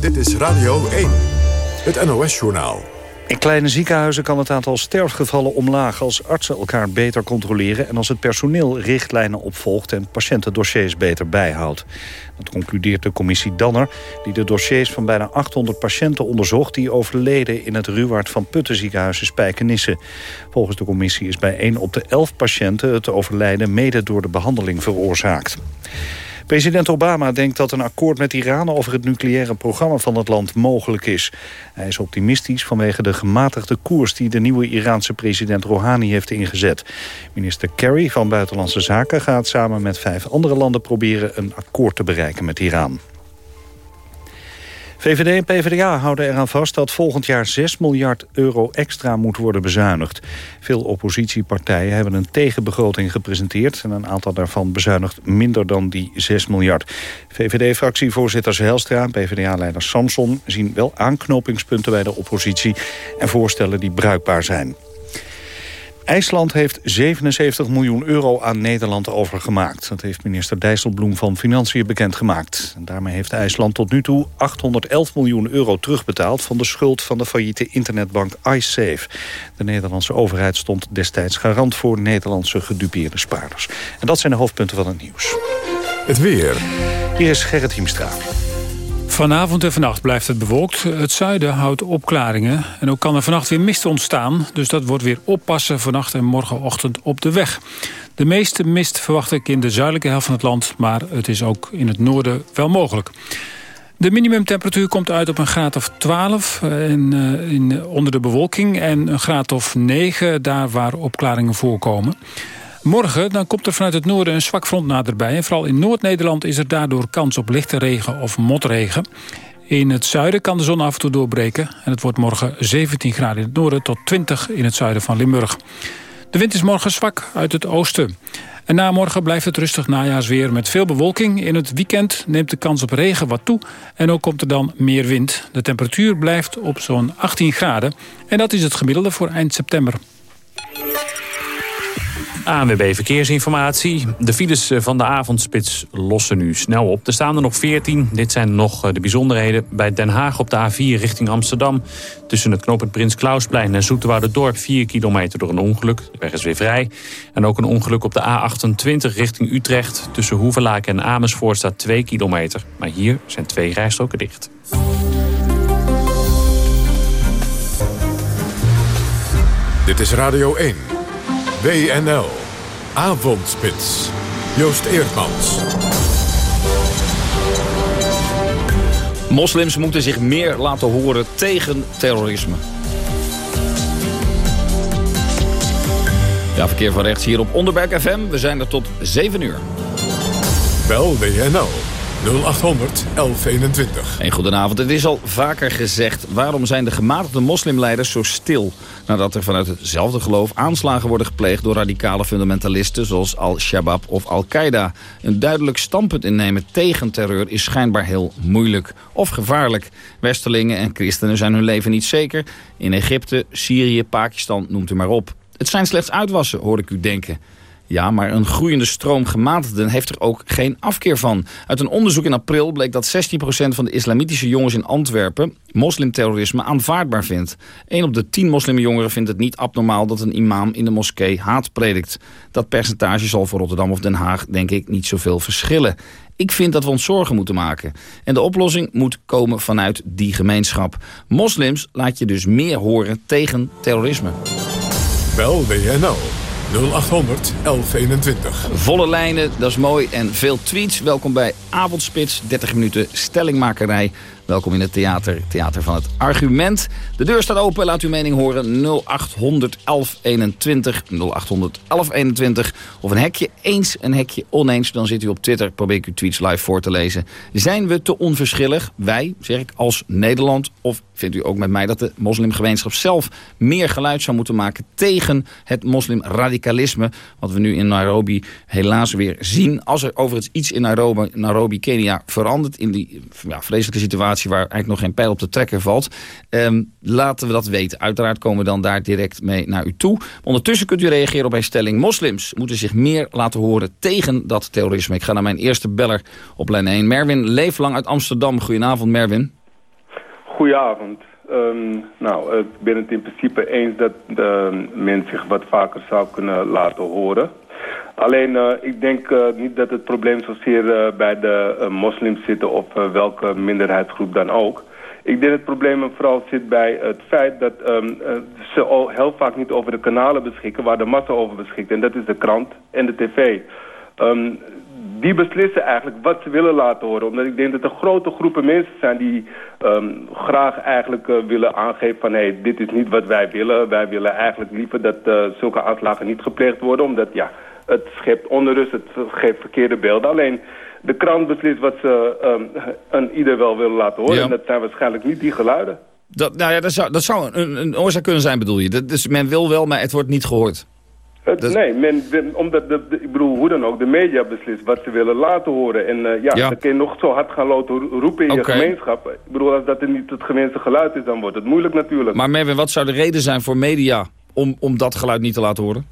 Dit is Radio 1, het NOS-journaal. In kleine ziekenhuizen kan het aantal sterfgevallen omlaag... als artsen elkaar beter controleren... en als het personeel richtlijnen opvolgt... en patiëntendossiers beter bijhoudt. Dat concludeert de commissie Danner... die de dossiers van bijna 800 patiënten onderzocht... die overleden in het Ruwaard van Putten ziekenhuis in Spijkenisse. Volgens de commissie is bij 1 op de 11 patiënten... het overlijden mede door de behandeling veroorzaakt. President Obama denkt dat een akkoord met Iran over het nucleaire programma van het land mogelijk is. Hij is optimistisch vanwege de gematigde koers die de nieuwe Iraanse president Rouhani heeft ingezet. Minister Kerry van Buitenlandse Zaken gaat samen met vijf andere landen proberen een akkoord te bereiken met Iran. VVD en PvdA houden eraan vast dat volgend jaar 6 miljard euro extra moet worden bezuinigd. Veel oppositiepartijen hebben een tegenbegroting gepresenteerd... en een aantal daarvan bezuinigt minder dan die 6 miljard. VVD-fractievoorzitter Zijlstra en PvdA-leider Samson... zien wel aanknopingspunten bij de oppositie en voorstellen die bruikbaar zijn. IJsland heeft 77 miljoen euro aan Nederland overgemaakt. Dat heeft minister Dijsselbloem van Financiën bekendgemaakt. En daarmee heeft IJsland tot nu toe 811 miljoen euro terugbetaald... van de schuld van de failliete internetbank iSafe. De Nederlandse overheid stond destijds garant voor Nederlandse gedupeerde spaarders. En dat zijn de hoofdpunten van het nieuws. Het weer. Hier is Gerrit Hiemstra. Vanavond en vannacht blijft het bewolkt. Het zuiden houdt opklaringen. En ook kan er vannacht weer mist ontstaan. Dus dat wordt weer oppassen vannacht en morgenochtend op de weg. De meeste mist verwacht ik in de zuidelijke helft van het land. Maar het is ook in het noorden wel mogelijk. De minimumtemperatuur komt uit op een graad of 12 in, in, onder de bewolking... en een graad of 9 daar waar opklaringen voorkomen. Morgen dan komt er vanuit het noorden een zwak front naderbij. En vooral in Noord-Nederland is er daardoor kans op lichte regen of motregen. In het zuiden kan de zon af en toe doorbreken. En het wordt morgen 17 graden in het noorden tot 20 in het zuiden van Limburg. De wind is morgen zwak uit het oosten. En na morgen blijft het rustig najaarsweer met veel bewolking. In het weekend neemt de kans op regen wat toe. En ook komt er dan meer wind. De temperatuur blijft op zo'n 18 graden. En dat is het gemiddelde voor eind september. ANWB Verkeersinformatie. De files van de avondspits lossen nu snel op. Er staan er nog 14. Dit zijn nog de bijzonderheden. Bij Den Haag op de A4 richting Amsterdam. Tussen het knooppunt Prins Klausplein en Dorp 4 kilometer door een ongeluk. De weg is weer vrij. En ook een ongeluk op de A28 richting Utrecht. Tussen Hoevelaak en Amersfoort staat 2 kilometer. Maar hier zijn twee rijstroken dicht. Dit is Radio 1. WNL. Avondspits. Joost Eerdmans. Moslims moeten zich meer laten horen tegen terrorisme. Ja, verkeer van rechts hier op Onderberg FM. We zijn er tot 7 uur. Bel WNL 0800 1121. Een goedenavond. Het is al vaker gezegd. Waarom zijn de gematigde moslimleiders zo stil... nadat er vanuit hetzelfde geloof aanslagen worden gepleegd... door radicale fundamentalisten zoals Al-Shabaab of Al-Qaeda? Een duidelijk standpunt innemen tegen terreur is schijnbaar heel moeilijk of gevaarlijk. Westerlingen en christenen zijn hun leven niet zeker. In Egypte, Syrië, Pakistan, noemt u maar op. Het zijn slechts uitwassen, hoor ik u denken. Ja, maar een groeiende stroom gematigden heeft er ook geen afkeer van. Uit een onderzoek in april bleek dat 16% van de islamitische jongens in Antwerpen... moslimterrorisme aanvaardbaar vindt. 1 op de 10 moslimjongeren vindt het niet abnormaal dat een imam in de moskee haat predikt. Dat percentage zal voor Rotterdam of Den Haag denk ik niet zoveel verschillen. Ik vind dat we ons zorgen moeten maken. En de oplossing moet komen vanuit die gemeenschap. Moslims laat je dus meer horen tegen terrorisme. Bel WNL 0800 1121. Volle lijnen, dat is mooi. En veel tweets. Welkom bij Avondspits, 30 minuten stellingmakerij. Welkom in het theater, theater van het argument. De deur staat open, laat uw mening horen. 0800 1121, 0800 1121. Of een hekje eens, een hekje oneens. Dan zit u op Twitter, probeer ik uw tweets live voor te lezen. Zijn we te onverschillig? Wij, zeg ik, als Nederland. Of vindt u ook met mij dat de moslimgemeenschap zelf meer geluid zou moeten maken tegen het moslimradicalisme. Wat we nu in Nairobi helaas weer zien. Als er overigens iets in Nairobi, Nairobi Kenia verandert in die ja, vreselijke situatie waar eigenlijk nog geen pijl op te trekken valt. Um, laten we dat weten. Uiteraard komen we dan daar direct mee naar u toe. Ondertussen kunt u reageren op mijn stelling. Moslims moeten zich meer laten horen tegen dat terrorisme. Ik ga naar mijn eerste beller op lijn 1. Merwin Leeflang uit Amsterdam. Goedenavond Merwin. Goedenavond. Um, nou, ik ben het in principe eens dat de men zich wat vaker zou kunnen laten horen. Alleen, uh, ik denk uh, niet dat het probleem zozeer bij de moslims zit of welke minderheidsgroep dan ook. Ik denk het probleem vooral zit bij het feit dat um, ze al heel vaak niet over de kanalen beschikken waar de massa over beschikt. En dat is de krant en de tv. Die beslissen eigenlijk wat ze willen laten horen. Omdat ik denk dat er grote groepen mensen zijn die um, graag eigenlijk uh, willen aangeven van... hé, hey, dit is niet wat wij willen. Wij willen eigenlijk liever dat uh, zulke aanslagen niet gepleegd worden. Omdat, ja, het schept onrust, het geeft verkeerde beelden. Alleen de krant beslist wat ze um, aan ieder wel willen laten horen. Ja. En dat zijn waarschijnlijk niet die geluiden. Dat, nou ja, dat zou, dat zou een, een oorzaak kunnen zijn, bedoel je. Dat, dus men wil wel, maar het wordt niet gehoord. Het, dat... Nee, men, de, omdat de, de, ik bedoel, hoe dan ook, de media beslist wat ze willen laten horen. En uh, ja, ja, dan kun je nog zo hard gaan laten roepen in okay. je gemeenschap. Ik bedoel, als dat niet het gewenste geluid is, dan wordt het moeilijk natuurlijk. Maar Merwin, wat zou de reden zijn voor media om, om dat geluid niet te laten horen?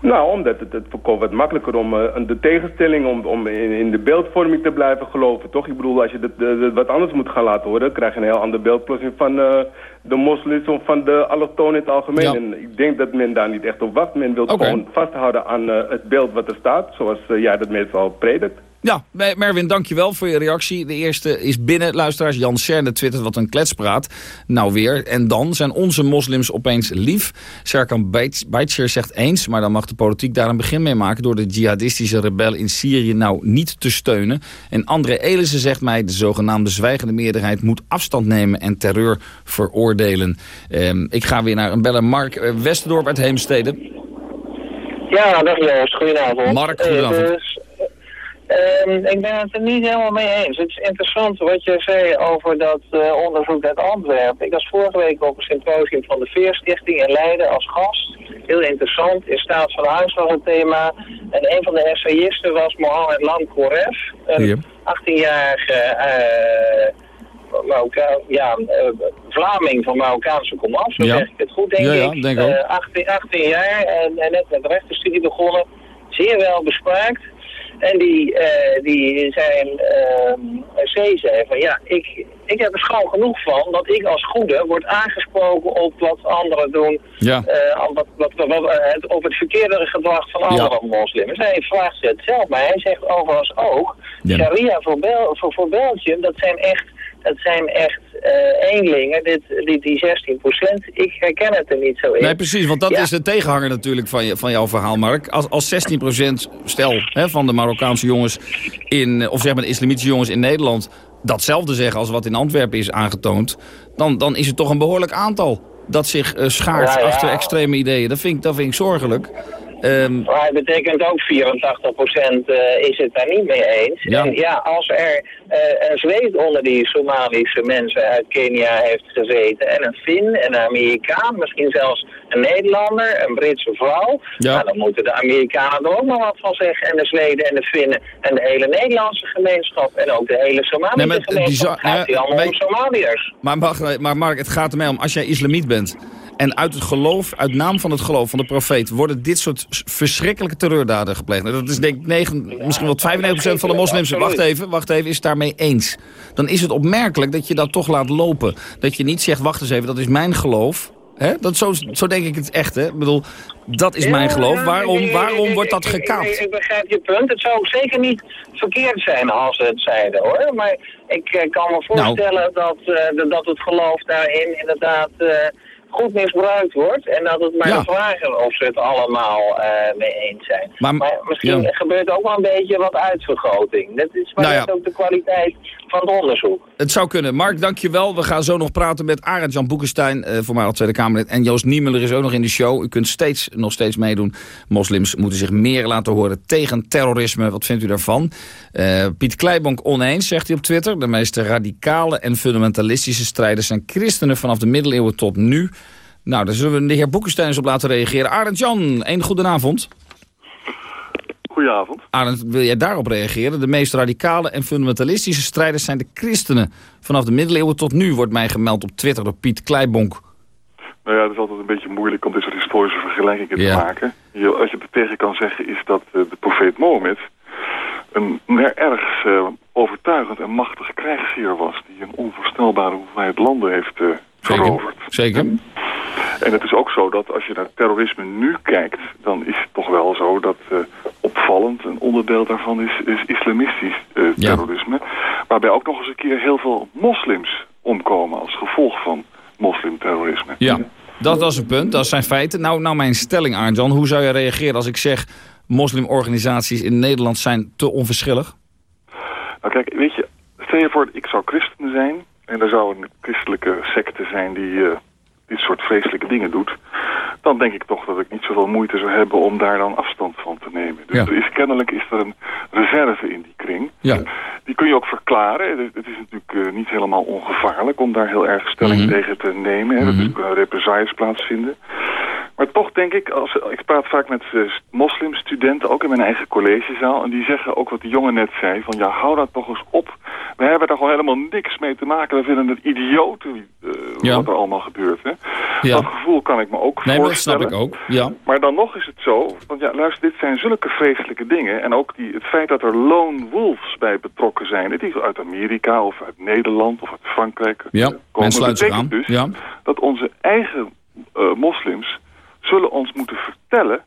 Nou, omdat het, het voorkomt wat makkelijker om uh, de tegenstelling, om, om in, in, de beeldvorming te blijven geloven, toch? Ik bedoel, als je dat, dat wat anders moet gaan laten horen, krijg je een heel ander beeldplossing van uh, de moslims of van de allochtonen in het algemeen. Ja. En ik denk dat men daar niet echt op wacht. Men wil okay. gewoon vasthouden aan uh, het beeld wat er staat, zoals jij dat meestal predikt. Ja, Merwin, dankjewel voor je reactie. De eerste is binnen. Luisteraars, Jan Serne twittert wat een kletspraat. Nou weer. En dan zijn onze moslims opeens lief. Serkan Baitscher zegt eens, maar dan mag de politiek daar een begin mee maken... door de jihadistische rebellen in Syrië nou niet te steunen. En André Elissen zegt mij, de zogenaamde zwijgende meerderheid... moet afstand nemen en terreur veroordelen. Um, ik ga weer naar een beller. Mark uh, Westerdorp uit Heemstede. Ja, dag Joost. Goedenavond. Mark, goedenavond. Uh, dus... Um, ik ben het er niet helemaal mee eens. Het is interessant wat je zei over dat uh, onderzoek uit Antwerpen. Ik was vorige week op een symposium van de Veerstichting in Leiden als gast. Heel interessant. In staat van huis was het thema. En een van de essayisten was Mohamed Lam Koref. Een 18-jarige uh, ja, uh, Vlaming van Marokkaanse komaf. Zo ja. zeg ik het goed, denk ja, ik. Denk ook. 18, 18 jaar en, en net met de rechtenstudie begonnen. Zeer wel bespraakt. En die, uh, die zijn C zei van ja, ik, ik heb er schoon genoeg van dat ik als goede word aangesproken op wat anderen doen. Ja. Uh, wat, wat, wat, wat, op het verkeerde gedrag van andere ja. moslims. Hij vraagt het zelf, maar hij zegt overigens ook, ja. Sharia voor, Bel voor, voor Belgium, dat zijn echt het zijn echt uh, eenlingen, dit, dit, die 16 procent. Ik herken het er niet zo in. Nee, precies, want dat ja. is de tegenhanger natuurlijk van, je, van jouw verhaal, Mark. Als, als 16 procent, stel, hè, van de Marokkaanse jongens, in, of zeg maar de islamitische jongens in Nederland... datzelfde zeggen als wat in Antwerpen is aangetoond... dan, dan is het toch een behoorlijk aantal dat zich uh, schaart ja, ja. achter extreme ideeën. Dat vind, ik, dat vind ik zorgelijk. Ehm, Maar het betekent ook 84% eh, is het daar niet mee eens. Ja. En ja, als er eh, een Zweed onder die Somalische mensen uit Kenia heeft gezeten... en een Fin, en een Amerikaan, misschien zelfs een Nederlander, een Britse vrouw... Ja. Nou, dan moeten de Amerikanen er ook nog wat van zeggen. En de Zweden en de Finnen en de hele Nederlandse gemeenschap... en ook de hele Somalische Nee, maar het gemeenschap. bizar- gaat die allemaal maar- om Somaliërs. Maar, maar Mark, het gaat ermee om, als jij islamiet bent... en uit het geloof, uit naam van het geloof van de profeet... worden dit soort verschrikkelijke terreurdaden gepleegd. Nou, Dat is denk ik negen, misschien wel 95% van de moslims... Wacht even, wacht even, is het daarmee eens. Dan is het opmerkelijk dat je dat toch laat lopen. Dat je niet zegt, wacht eens even, dat is mijn geloof... Dat, zo, zo denk ik het echt, hè? Ik bedoel, dat is mijn geloof. Waarom, waarom wordt dat gekaapt? Ik, ik begrijp je punt. Het zou ook zeker niet verkeerd zijn als ze het zeiden hoor. Maar ik eh, kan me Nou. voorstellen dat, eh, dat- dat het geloof daarin inderdaad eh, goed misbruikt wordt. En dat het maar Ja. de vraag is of ze het allemaal eh, mee eens zijn. Maar- misschien ja. gebeurt ook wel een beetje wat uitvergroting. Dat is maar Nou ja. ook de kwaliteit van het onderzoek. Het zou kunnen. Mark, dankjewel. We gaan zo nog praten met Arend Jan Boekenstein, eh voormalig Tweede Kamerlid. En Joost Niemuller is ook nog in de show. U kunt steeds, nog steeds meedoen. Moslims moeten zich meer laten horen tegen terrorisme. Wat vindt u daarvan? Eh, Piet Kleibonk oneens, zegt hij op Twitter. De meest radicale en fundamentalistische strijders zijn christenen vanaf de middeleeuwen tot nu. Nou, daar zullen we de heer Boekenstein eens op laten reageren. Arend Jan, een goedenavond. Goedenavond. Arend, wil jij daarop reageren? De meest radicale en fundamentalistische strijders zijn de christenen. Vanaf de middeleeuwen tot nu wordt mij gemeld op Twitter door Piet Kleibonk. Nou ja, het is altijd een beetje moeilijk om dit soort historische vergelijkingen Ja. te maken. Je, wat je er tegen kan zeggen is dat eh, de profeet Mohammed een erg eh, overtuigend en machtig krijgsheer was... die een onvoorstelbare hoeveelheid landen heeft eh, veroverd. Zeker. En het is ook zo dat als je naar terrorisme nu kijkt... dan is het toch wel zo dat eh, opvallend een onderdeel daarvan is, is islamistisch eh, Ja. terrorisme. Waarbij ook nog eens een keer heel veel moslims omkomen als gevolg van moslimterrorisme. Ja, dat was een punt. Dat zijn feiten. Nou, nou mijn stelling, Arend Jan. Hoe zou je reageren als ik zeg... moslimorganisaties in Nederland zijn te onverschillig? Nou kijk, weet je, stel je voor, ik zou christen zijn... en er zou een christelijke secte zijn die eh, dit soort vreselijke dingen doet... dan denk ik toch dat ik niet zoveel moeite zou hebben om daar dan afstand van te nemen. Dus Ja. er is, kennelijk is er een reserve in die kring. Ja. Die kun je ook verklaren. Het- is natuurlijk eh, niet helemaal ongevaarlijk om daar heel erg stelling Mhm. tegen te nemen. Hè. Mhm. Er kunnen represailles plaatsvinden. Maar toch denk ik, als, ik praat vaak met eh, moslimstudenten, ook in mijn eigen collegezaal. En die zeggen ook wat de jongen net zei, van ja, hou dat toch eens op. We hebben daar gewoon helemaal niks mee te maken. We vinden het idioten eh, Ja. wat er allemaal gebeurt. Hè. Ja. Dat gevoel kan ik me ook Nee, maar dat snap voorstellen. ik ook. Ja. Maar dan nog is het zo, want ja, luister, dit zijn zulke vreselijke dingen. En ook die, het feit dat er lone wolves bij betrokken zijn. Het is uit Amerika of uit Nederland of uit Frankrijk. Ja, komen, men sluit zich betekent aan. Dus Ja. dat onze eigen eh, moslims zullen ons moeten vertellen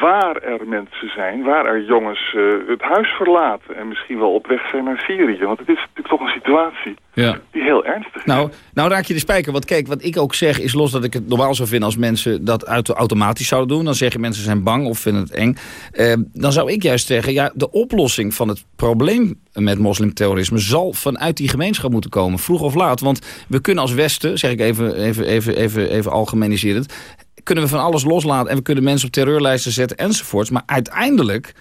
waar er mensen zijn, waar er jongens eh, het huis verlaten en misschien wel op weg zijn naar Syrië. Want het is natuurlijk toch een situatie Ja. die heel ernstig is. Nou, nou raak je de spijker. Want kijk, wat ik ook zeg is los dat ik het normaal zou vinden... als mensen dat auto- automatisch zouden doen. Dan zeggen mensen zijn bang of vinden het eng. Eh, dan zou ik juist zeggen, ja, de oplossing van het probleem met moslimterrorisme... zal vanuit die gemeenschap moeten komen, vroeg of laat. Want we kunnen als Westen, zeg ik even, even, even, even, even algemeniserend... kunnen we van alles loslaten en we kunnen mensen op terreurlijsten zetten enzovoorts. Maar uiteindelijk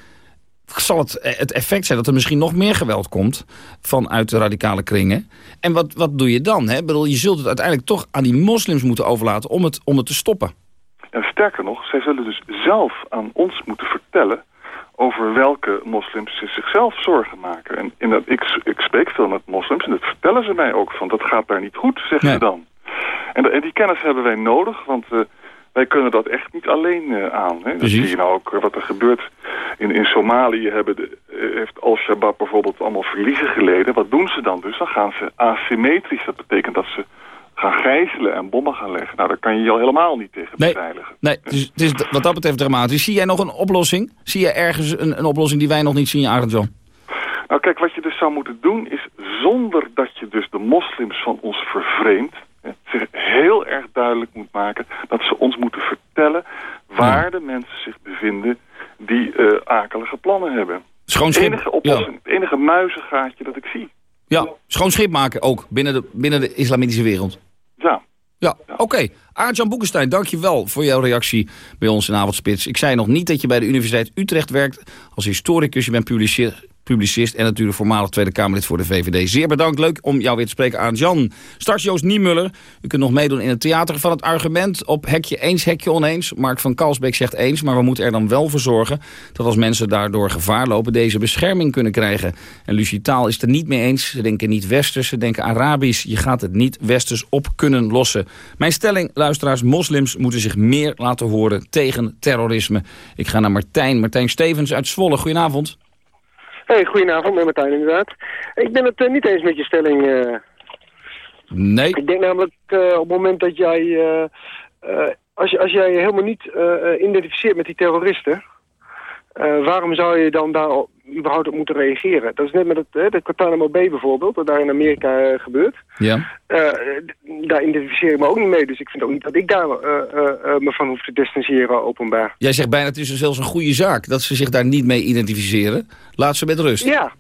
zal het, het effect zijn dat er misschien nog meer geweld komt vanuit de radicale kringen. En wat, wat doe je dan? Hè? Bedoel, je zult het uiteindelijk toch aan die moslims moeten overlaten om het, om het te stoppen. En sterker nog, zij zullen dus zelf aan ons moeten vertellen over welke moslims ze zichzelf zorgen maken. En in dat, ik, ik spreek veel met moslims en dat vertellen ze mij ook van dat gaat daar niet goed, zeggen ze dan. En die kennis hebben wij nodig, want eh, wij kunnen dat echt niet alleen eh, aan. Hè. Dat zie je nou ook eh, wat er gebeurt. In, in Somalië hebben de, eh, heeft Al-Shabaab bijvoorbeeld allemaal verliezen geleden. Wat doen ze dan dus? Dan gaan ze asymmetrisch. Dat betekent dat ze gaan gijzelen en bommen gaan leggen. Nou, daar kan je je al helemaal niet tegen Nee, beveiligen. nee is, het is wat dat betreft dramatisch. Zie jij nog een oplossing? Zie jij ergens een, een oplossing die wij nog niet zien, Arend? Nou kijk, wat je dus zou moeten doen is zonder dat je dus de moslims van ons vervreemdt, zich heel erg duidelijk moet maken dat ze ons moeten vertellen waar de mensen zich bevinden die eh, akelige plannen hebben. Schoon Het schip, enige oplossing, het enige muizengaatje dat ik zie. Ja, schoon schip maken ook binnen de, binnen de islamitische wereld. Ja. Ja, oké. Aart-Jan Boekenstein, dankjewel voor jouw reactie bij ons in Avondspits. Ik zei nog niet dat je bij de Universiteit Utrecht werkt als historicus. Je bent publiceer publicist en natuurlijk voormalig Tweede Kamerlid voor de VVD. Zeer bedankt, leuk om jou weer te spreken aan Jan. Straks Joost Niemüller. U kunt nog meedoen in het theater van het argument op hekje eens, hekje oneens. Mark van Kalsbeek zegt eens, maar we moeten er dan wel voor zorgen... dat als mensen daardoor gevaar lopen deze bescherming kunnen krijgen. En Lucie Taal is het er niet mee eens. Ze denken niet westers, ze denken Arabisch. Je gaat het niet westers op kunnen lossen. Mijn stelling, luisteraars, moslims moeten zich meer laten horen tegen terrorisme. Ik ga naar Martijn. Martijn Stevens uit Zwolle. Goedenavond. Hey, goedenavond, met Martijn inderdaad. Ik ben het uh, niet eens met je stelling. Uh... Nee. Ik denk namelijk uh, op het moment dat jij... als, je, als jij je helemaal niet identificeert met die terroristen... waarom zou je dan daar überhaupt op moeten reageren. Dat is net met het, hè, de Guantanamo Bay bijvoorbeeld, wat daar in Amerika uh, gebeurt. Ja. Uh, daar identificeer ik me ook niet mee, dus ik vind ook niet dat ik daar uh, me van hoef te distancieren openbaar. Jij zegt bijna het is zelfs een goede zaak dat ze zich daar niet mee identificeren. Laat ze met rust. Ja,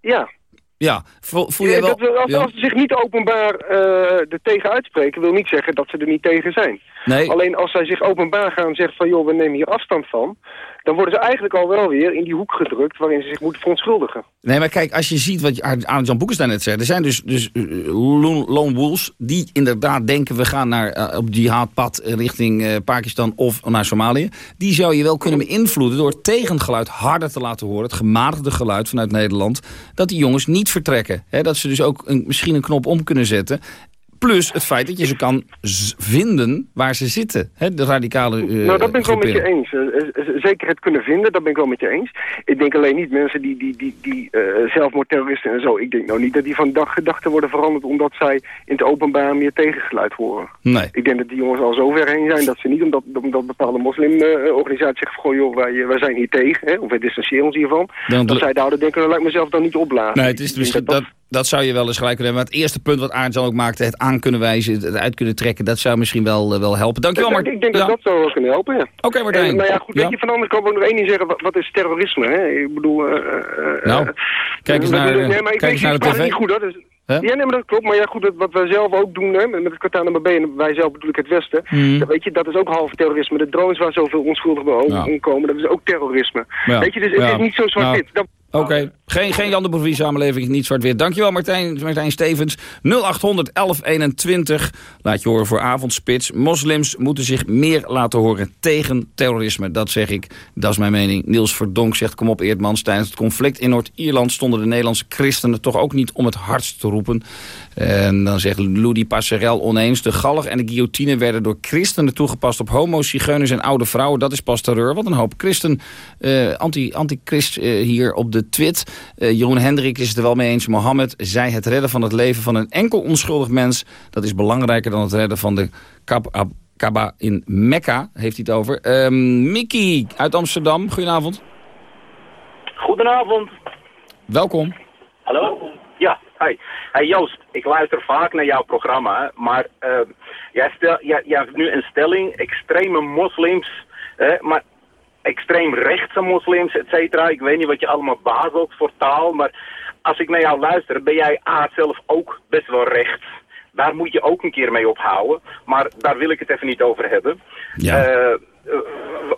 ja. Ja, voel, voel jij wel... Dat, als, als, ze zich niet openbaar er tegen uitspreken, wil niet zeggen dat ze er niet tegen zijn. Nee. Alleen als zij zich openbaar gaan en zeggen van joh, we nemen hier afstand van, dan worden ze eigenlijk al wel weer in die hoek gedrukt waarin ze zich moeten verontschuldigen. Nee, maar kijk, als je ziet wat Jan Boekenstein net zei, er zijn dus, dus uh, lone wolves die inderdaad denken we gaan naar, uh, op die haatpad richting uh, Pakistan of naar Somalië. Die zou je wel kunnen beïnvloeden door het tegengeluid harder te laten horen, het gematigde geluid vanuit Nederland, dat die jongens niet vertrekken. Dat ze dus ook een, misschien een knop om kunnen zetten. Plus het feit dat je ze kan vinden waar ze zitten. Hè, de radicale uh, Nou, dat ben ik wel met je eens. Uh, zeker het kunnen vinden, dat ben ik wel met je eens. Ik denk alleen niet mensen die, die, die, die uh, zelfmoordterroristen en zo... ik denk nou niet dat die van dag gedachten worden veranderd... omdat zij in het openbaar meer tegengeluid horen. Nee. Ik denk dat die jongens al zo ver heen zijn... dat ze niet omdat, omdat bepaalde moslimorganisaties zeggen... van, goh joh, wij, wij zijn hier tegen, hè, of wij distancieren ons hiervan... Dan, dat zij daardoor denken, dan laat ik mezelf dan niet opblazen. Nee, het is misschien... Dat, dat zou je wel eens gelijk kunnen hebben. Maar het eerste punt wat Arendt ook maakte, het aan kunnen wijzen, het uit kunnen trekken, dat zou misschien wel, uh, wel helpen. Dankjewel, Martijn. Ik denk dat ja. dat zou wel kunnen helpen, ja. Oké, okay, Martijn. En, nou ja, goed, weet je, van de andere kant nog één ding zeggen. Wat, wat is terrorisme, hè? Ik bedoel... Uh, uh, nou, kijk eens naar, nee, maar ik kijk eens naar de tv. niet goed, hoor. Dus? Ja, nee, maar dat klopt. Maar ja, goed, dat, wat wij zelf ook doen hè, met het Guantanamo Bay, en wij zelf bedoel ik het Westen, mm. dat, weet je, dat is ook half terrorisme. De drones waar zoveel onschuldigen ja. omkomen, dat is ook terrorisme. Weet je, dus het is niet zo zwart-wit. Nou. Oké, okay. Geen, geen Jan de samenleving, niet zwart-wit. Dankjewel Martijn, Martijn Stevens. 0800 1121, laat je horen voor avondspits. Moslims moeten zich meer laten horen tegen terrorisme. Dat zeg ik, dat is mijn mening. Niels Verdonk zegt, kom op Eerdmans. Tijdens het conflict in Noord-Ierland stonden de Nederlandse christenen... toch ook niet om het hardst te roepen. En dan zegt Ludi Passerel oneens... de galg en de guillotine werden door christenen toegepast... op homo's, zigeuners en oude vrouwen. Dat is pas terreur. Wat een hoop christen, uh, anti-christ uh, hier op de twit. Uh, Jeroen Hendrik is het er wel mee eens. Mohammed zei het redden van het leven van een enkel onschuldig mens... dat is belangrijker dan het redden van de Kab Kaaba in Mekka, heeft hij het over. Um, Mickey uit Amsterdam, goedenavond. Goedenavond. Welkom. Hallo. Ja, hi. Hey Joost, ik luister vaak naar jouw programma, maar uh, jij, stel, jij, jij hebt nu een stelling, extreme moslims, maar extreem rechtse moslims, et cetera. Ik weet niet wat je allemaal bazelt voor taal, maar als ik naar jou luister, ben jij A zelf ook best wel rechts. Daar moet je ook een keer mee ophouden, maar daar wil ik het even niet over hebben. Ja. Uh,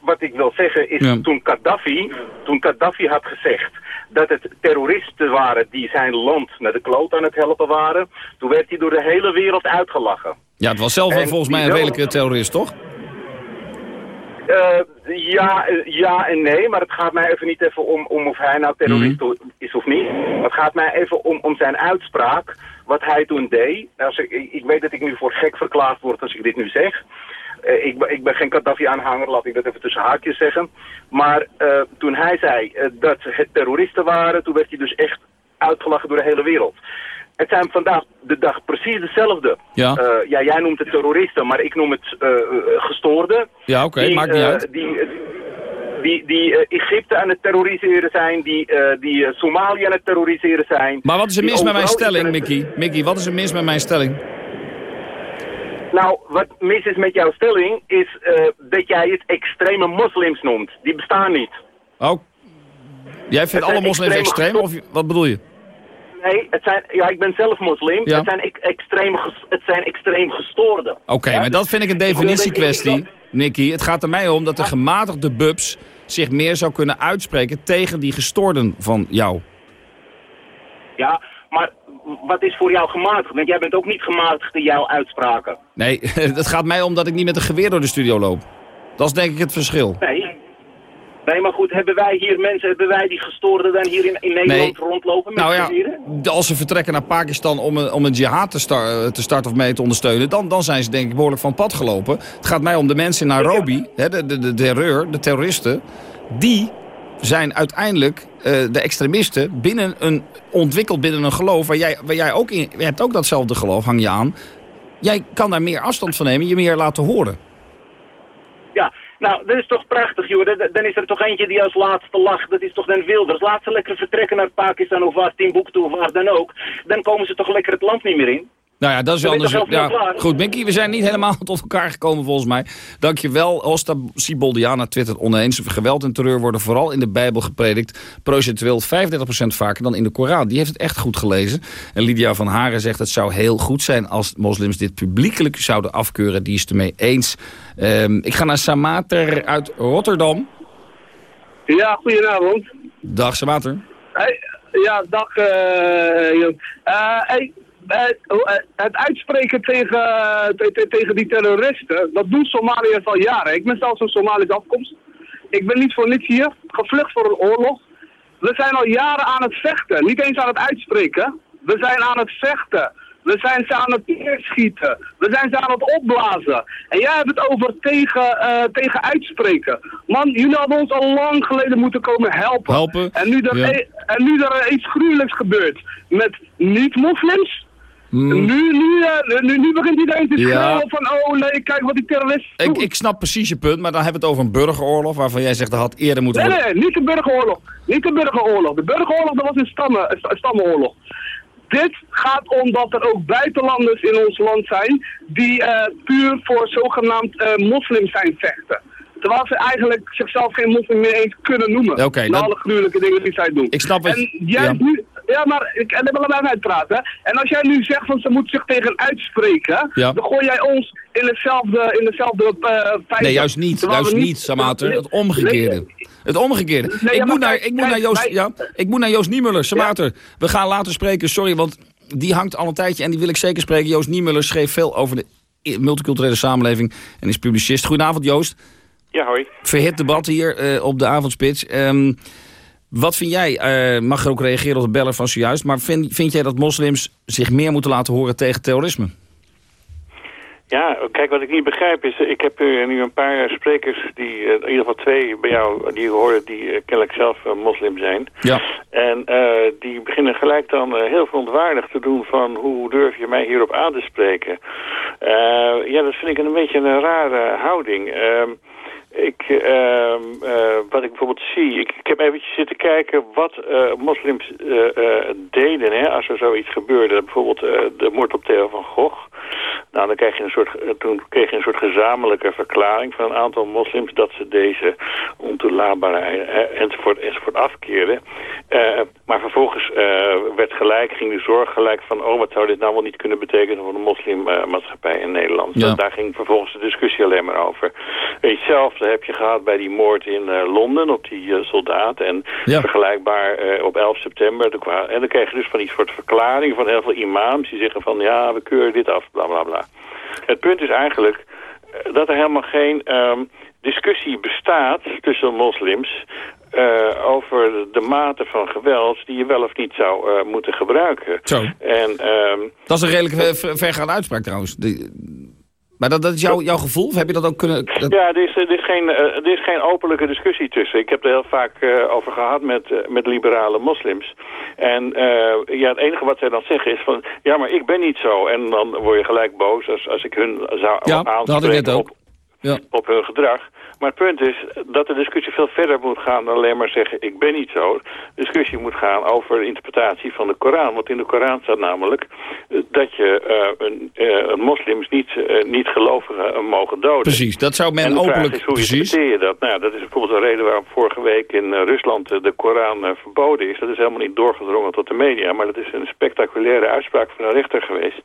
wat ik wil zeggen is, ja. toen, Gaddafi, toen Gaddafi had gezegd dat het terroristen waren die zijn land naar de kloot aan het helpen waren, toen werd hij door de hele wereld uitgelachen. Ja, het was zelf wel volgens mij een redelijke terrorist, toch? Uh, ja, ja en nee, maar het gaat mij even niet even om, om of hij nou terrorist mm. is of niet. Het gaat mij even om, om zijn uitspraak, wat hij toen deed. Als ik, ik weet dat ik nu voor gek verklaard word als ik dit nu zeg. Uh, ik, ik, ben geen Gaddafi-aanhanger, laat ik dat even tussen haakjes zeggen. Maar uh, toen hij zei dat het terroristen waren, toen werd hij dus echt uitgelachen door de hele wereld. Het zijn vandaag de dag precies hetzelfde. Ja. ja, jij noemt het terroristen, maar ik noem het gestoorden. Ja, oké, okay, maakt niet uit. Die, die, die Egypte aan het terroriseren zijn, die, die Somalië aan het terroriseren zijn. Maar wat is er mis met mijn stelling, Mickey? Mickey, wat is er mis met mijn stelling? Nou, wat mis is met jouw stelling is uh, dat jij het extreme moslims noemt. Die bestaan niet. Oh, jij vindt alle moslims extreem of wat bedoel je? Nee, het zijn, ja, ik ben zelf moslim. Ja. Het, zijn ex- extreem het zijn extreem gestoorden. Oké, maar dat vind ik een definitiekwestie, Nicky. Het gaat er mij om dat de gematigde bubs zich meer zou kunnen uitspreken tegen die gestoorden van jou. Ja, maar wat is voor jou gematigd? Want jij bent ook niet gematigd in jouw uitspraken. Nee, [LAUGHS] het gaat mij om dat ik niet met een geweer door de studio loop. Dat is denk ik het verschil. Nee. Nee, maar goed, hebben wij hier mensen, hebben wij die gestoorden dan hier in, in Nederland rondlopen met Nou ja, als ze vertrekken naar Pakistan om een, om een jihad te, star- te starten of mee te ondersteunen... Dan, dan zijn ze denk ik behoorlijk van pad gelopen. Het gaat mij om de mensen in Nairobi, hè, de, de, de terreur, de terroristen... die zijn uiteindelijk eh, de extremisten binnen een, ontwikkeld binnen een geloof... waar jij, waar jij ook in... Je hebt ook datzelfde geloof, hang je aan. Jij kan daar meer afstand van nemen, je meer laten horen. Nou, dat is toch prachtig, joh. Dan- Dan is er toch eentje die als laatste lacht. Dat is toch Den Wilders. Laat ze lekker vertrekken naar Pakistan of waar, Timbuktu of waar dan ook. Dan komen ze toch lekker het land niet meer in. Nou ja, dat is wel anders. Ja, goed, Minky, we zijn niet helemaal [LAUGHS] tot elkaar gekomen volgens mij. Dankjewel. Osta Siboldiana twittert oneens. Geweld en terreur worden vooral in de Bijbel gepredikt. Procentueel 35% vaker dan in de Koran. Die heeft het echt goed gelezen. En Lydia van Haren zegt het zou heel goed zijn als moslims dit publiekelijk zouden afkeuren. Die is het ermee eens. Ehm, ik ga naar Samater uit Rotterdam. Ja, goedenavond. Dag Samater. Hey, ja, dag Jan. Eh, hey, eh, eh, het uitspreken tegen, te- te- tegen die terroristen, dat doen Somaliërs al jaren. Ik ben zelfs van Somalische afkomst. Ik ben niet voor niets hier, gevlucht voor een oorlog. We zijn al jaren aan het vechten, niet eens aan het uitspreken. We zijn aan het vechten. We zijn ze aan het neerschieten. We zijn ze aan het opblazen. En jij hebt het over tegen, eh, tegen uitspreken. Man, jullie hadden ons al lang geleden moeten komen helpen. Helpen? En nu er, Ja. e- en nu er iets gruwelijks gebeurt met niet-moslims. Nu, nu, eh, nu, nu begint iedereen te schreeuwen van, oh nee, kijk wat die terroristen Ik, ik snap precies je punt, maar dan hebben we het over een burgeroorlog... waarvan jij zegt dat had eerder moeten Nee, nee, niet de burgeroorlog. Niet de burgeroorlog. De burgeroorlog dat was een, stammen, een sta- stammenoorlog. Dit gaat om dat er ook buitenlanders in ons land zijn die eh, puur voor zogenaamd eh moslims zijn vechten. Terwijl ze eigenlijk zichzelf geen moslim meer eens kunnen noemen. Na dat- alle gruwelijke dingen die zij doen. Ik snap wat En jij ja. nu... Ja, maar ik ik wil er uitpraten. hè. En als jij nu zegt van ze moeten zich tegen uitspreken, Ja. dan gooi jij ons in hetzelfde, in hetzelfde eh. Nee, juist niet. Juist niet, Samater. Het omgekeerde. nee, Het omgekeerde. Nee, ja, ik, moet naar, kijk, ik, moet naar Joost, wij- ja, ik moet naar Joost Niemuller. Samater, we gaan later spreken. Sorry, want die hangt al een tijdje en die wil ik zeker spreken. Joost Niemuller schreef veel over de multiculturele samenleving en is publicist. Goedenavond, Joost. Ja, hoi. Verhit debat hier eh, op de avondspits. Ehm, wat vind jij, eh, mag er ook reageren op de beller van zojuist... maar vind, vind jij dat moslims zich meer moeten laten horen tegen terrorisme? Ja, kijk, wat ik niet begrijp is... Ik heb eh, nu een paar sprekers, die, eh, in ieder geval twee bij jou... die horen die eh, kennelijk zelf eh, moslim zijn. Ja. En eh, die beginnen gelijk dan eh, heel verontwaardigd te doen van... hoe durf je mij hierop aan te spreken? Eh, ja, dat vind ik een beetje een rare houding. Ik, ehm, eh, wat ik bijvoorbeeld zie, ik, ik heb eventjes zitten kijken wat eh, moslims eh, deden hè, als er zoiets gebeurde. Bijvoorbeeld de moord op Theo van Gogh. Nou, dan krijg je een soort, toen kreeg je een soort gezamenlijke verklaring van een aantal moslims dat ze deze ontoelaatbare eh, enzovoort, enzovoort afkeerden. Maar vervolgens werd gelijk, ging de zorg gelijk van, oh wat zou dit nou wel niet kunnen betekenen voor de moslimmaatschappij in Nederland. Ja. Daar ging vervolgens de discussie alleen maar over. Hetzelfde heb je gehad bij die moord in eh, Londen op die eh, soldaat. En Ja. vergelijkbaar eh, op 11 september. En dan kreeg je dus van die soort verklaringen van heel veel imams. Die zeggen van ja, we keuren dit af, bla bla bla. Het punt is eigenlijk eh, dat er helemaal geen ehm, discussie bestaat tussen moslims... eh, over de mate van geweld die je wel of niet zou eh, moeten gebruiken. Zo. En ehm, Dat is een redelijk ver- ver- vergaande uitspraak trouwens. Die- maar dat, dat is jouw, jouw gevoel? Of heb je dat ook kunnen... dat- Ja, er is, er, is geen, eh, er is geen openlijke discussie tussen. Ik heb er heel vaak eh, over gehad met, eh, met liberale moslims. En ja, het enige wat zij dan zeggen is van... ja, maar ik ben niet zo. En dan word je gelijk boos als, als ik hun zou Ja, dat had ik net ook. op... op hun gedrag. Maar het punt is dat de discussie veel verder moet gaan dan alleen maar zeggen ik ben niet zo. De discussie moet gaan over de interpretatie van de Koran. Want in de Koran staat namelijk eh, dat je uh, een, uh, moslims niet, niet gelovigen mogen doden. Precies, dat zou men openlijk... Hoe precies. interpreteer je dat? Nou, dat is bijvoorbeeld een reden waarom vorige week in Rusland de Koran verboden is. Dat is helemaal niet doorgedrongen tot de media, maar dat is een spectaculaire uitspraak van een rechter geweest.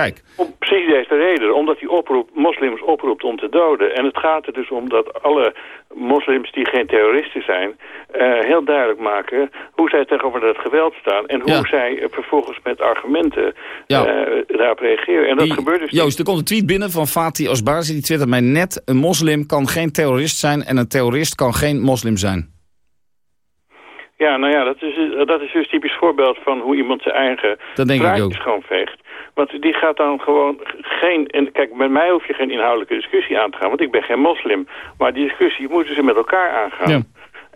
Kijk. Om precies deze reden. Omdat hij oproep, moslims oproept om te doden. En het gaat er dus om dat alle moslims die geen terroristen zijn... Uh, heel duidelijk maken hoe zij tegenover dat geweld staan... en hoe Ja. zij vervolgens met argumenten Ja. uh, daarop reageren. En dat Die- gebeurt dus. Joost, er komt een tweet binnen van Fatih Osbazi. Die twittert mij net... een moslim kan geen terrorist zijn... en een terrorist kan geen moslim zijn. Ja, nou ja, dat is, dat is dus een typisch voorbeeld van hoe iemand zijn eigen Dat denk ik ook. schoonveegt. Want die gaat dan gewoon geen... En kijk, met mij hoef je geen inhoudelijke discussie aan te gaan, want ik ben geen moslim. Maar die discussie moeten ze met elkaar aangaan.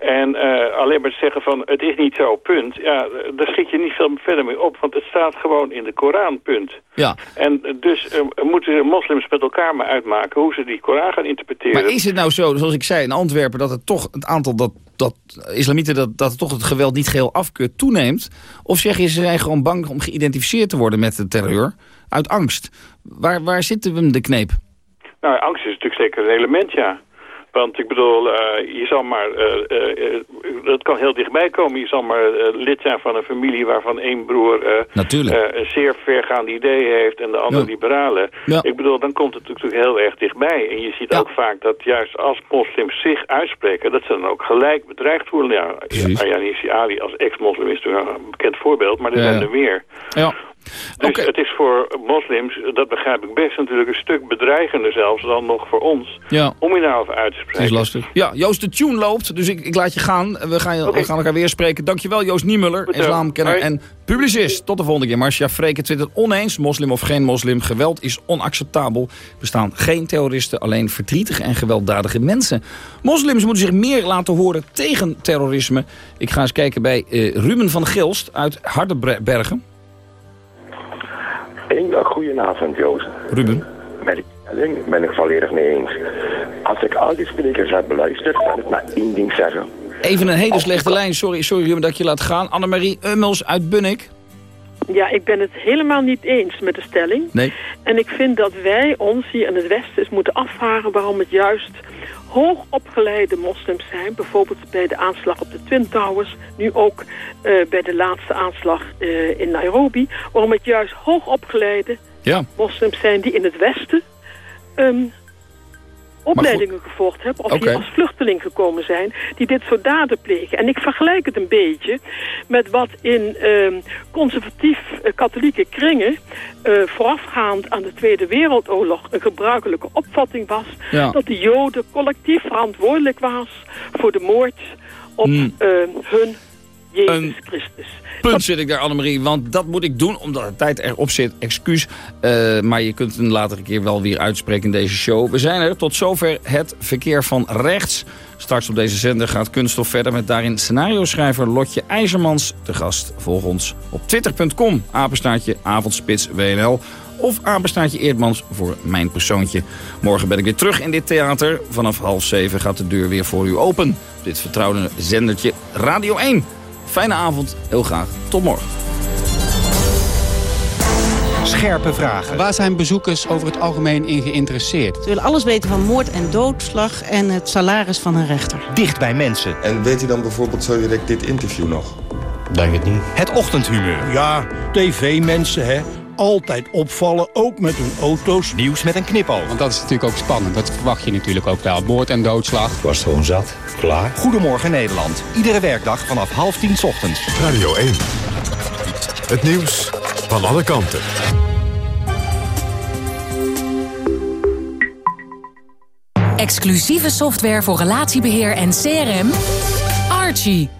En eh, alleen maar zeggen van het is niet zo, punt. Ja, daar schiet je niet veel verder mee op, want het staat gewoon in de Koran, punt. Ja. En dus eh, moeten de moslims met elkaar maar uitmaken hoe ze die Koran gaan interpreteren. Maar is het nou zo, zoals ik zei in Antwerpen... dat het toch het aantal dat, dat islamieten... Dat, dat het toch het geweld niet geheel afkeurt toeneemt? Of zeg je ze zijn gewoon bang om geïdentificeerd te worden met de terreur? Uit angst. Waar, waar zitten we de kneep? Nou, angst is natuurlijk zeker een element, ja. Want ik bedoel, eh, je zal maar, eh, eh, eh, dat kan heel dichtbij komen. Je zal maar eh, lid zijn van een familie waarvan één broer eh, eh, een zeer vergaande ideeën heeft en de andere Ja. liberale. Ja. Ik bedoel, dan komt het natuurlijk heel erg dichtbij. En je ziet ook vaak dat juist als moslims zich uitspreken, dat ze dan ook gelijk bedreigd worden. Ja. Ayanissi Ali als ex-moslim is natuurlijk een bekend voorbeeld, maar er zijn er meer. Ja. Dus het is voor moslims, dat begrijp ik best, natuurlijk een stuk bedreigender zelfs dan nog voor ons. Ja. Om je daarover uit te spreken. Het is lastig. Ja, Joost, de tune loopt, dus ik, ik laat je gaan. We gaan, we gaan elkaar weer spreken. Dankjewel, Joost Niemuller, islamkenner Hoi. en publicist. Tot de volgende keer. Marcia Freken twittert oneens, moslim of geen moslim. Geweld is onacceptabel. Er bestaan geen terroristen, alleen verdrietige en gewelddadige mensen. Moslims moeten zich meer laten horen tegen terrorisme. Ik ga eens kijken bij eh, Ruben van Gilst uit Hardenbergen. Een goedenavond, Joost. Ruben. Met die stelling ben ik volledig mee eens. Als ik al die sprekers heb beluisterd, kan ik maar één ding zeggen. Even een hele slechte lijn. Sorry, sorry Ruben dat ik je laat gaan. Annemarie Ummels uit Bunnik. Ja, ik ben het helemaal niet eens met de stelling. Nee. En ik vind dat wij ons hier in het Westen eens moeten afvragen waarom het juist hoogopgeleide moslims zijn. Bijvoorbeeld bij de aanslag op de Twin Towers. Nu ook eh, bij de laatste aanslag eh, in Nairobi. Waarom het juist hoogopgeleide Ja. moslims zijn die in het Westen... ehm, opleidingen gevolgd hebben of hier als vluchteling gekomen zijn... die dit soort daden plegen. En ik vergelijk het een beetje met wat in ehm, conservatief-katholieke kringen... eh, voorafgaand aan de Tweede Wereldoorlog een gebruikelijke opvatting was... Ja. dat de Joden collectief verantwoordelijk was voor de moord op Hmm. ehm, hun Jezus Een Christus. Punt zit ik daar, Annemarie. Want dat moet ik doen, omdat de tijd erop zit. Excuus. Eh, maar je kunt een latere keer wel weer uitspreken in deze show. We zijn er. Tot zover het verkeer van rechts. Straks op deze zender gaat Kunststof verder met daarin scenario-schrijver Lotje IJzermans te gast. Volg ons op twitter.com, apenstaartje avondspits WNL. Of apenstaartje Eerdmans voor mijn persoontje. Morgen ben ik weer terug in dit theater. Vanaf half zeven gaat de deur weer voor u open. Op dit vertrouwde zendertje Radio 1. Fijne avond, heel graag. Tot morgen. Scherpe vragen. Waar zijn bezoekers over het algemeen in geïnteresseerd? Ze willen alles weten van moord en doodslag en het salaris van een rechter. Dicht bij mensen. En weet u dan bijvoorbeeld zo direct dit interview nog? Denk het niet. Het ochtendhumeur. Ja, tv-mensen, hè. Altijd opvallen, ook met hun auto's. Nieuws met een knipoog. Want dat is natuurlijk ook spannend. Dat verwacht je natuurlijk ook wel. Moord en doodslag. Ik was gewoon zat. Klaar. Goedemorgen Nederland. Iedere werkdag vanaf half tien 's ochtends. Radio 1. Het nieuws van alle kanten. Exclusieve software voor relatiebeheer en CRM. Archie.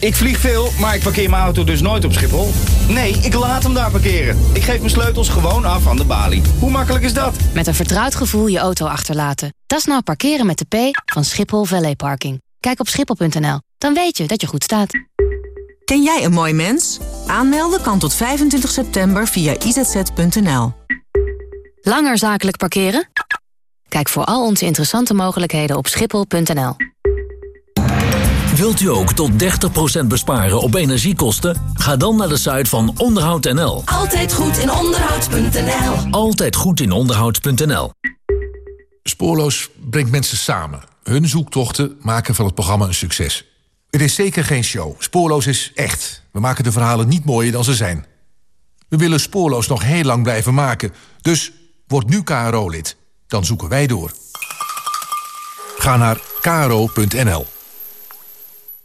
Ik vlieg veel, maar ik parkeer mijn auto dus nooit op Schiphol. Nee, ik laat hem daar parkeren. Ik geef mijn sleutels gewoon af aan de balie. Hoe makkelijk is dat? Met een vertrouwd gevoel je auto achterlaten. Dat is nou parkeren met de P van Schiphol Valley Parking. Kijk op schiphol.nl, dan weet je dat je goed staat. Ken jij een mooi mens? Aanmelden kan tot 25 september via izz.nl. Langer zakelijk parkeren? Kijk voor al onze interessante mogelijkheden op schiphol.nl. Wilt u ook tot 30% besparen op energiekosten? Ga dan naar de site van onderhoud.nl. Altijd goed in onderhoud.nl. Altijd goed in onderhoud.nl. Spoorloos brengt mensen samen. Hun zoektochten maken van het programma een succes. Het is zeker geen show. Spoorloos is echt. We maken de verhalen niet mooier dan ze zijn. We willen Spoorloos nog heel lang blijven maken. Dus word nu KRO-lid. Dan zoeken wij door. Ga naar kro.nl.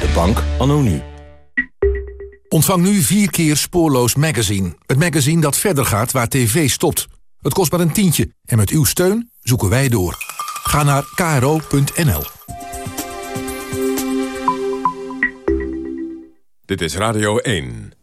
De bank anno nu. Ontvang nu vier keer Spoorloos Magazine. Het magazine dat verder gaat waar tv stopt. Het kost maar een tientje en met uw steun zoeken wij door. Ga naar kro.nl. Dit is Radio 1.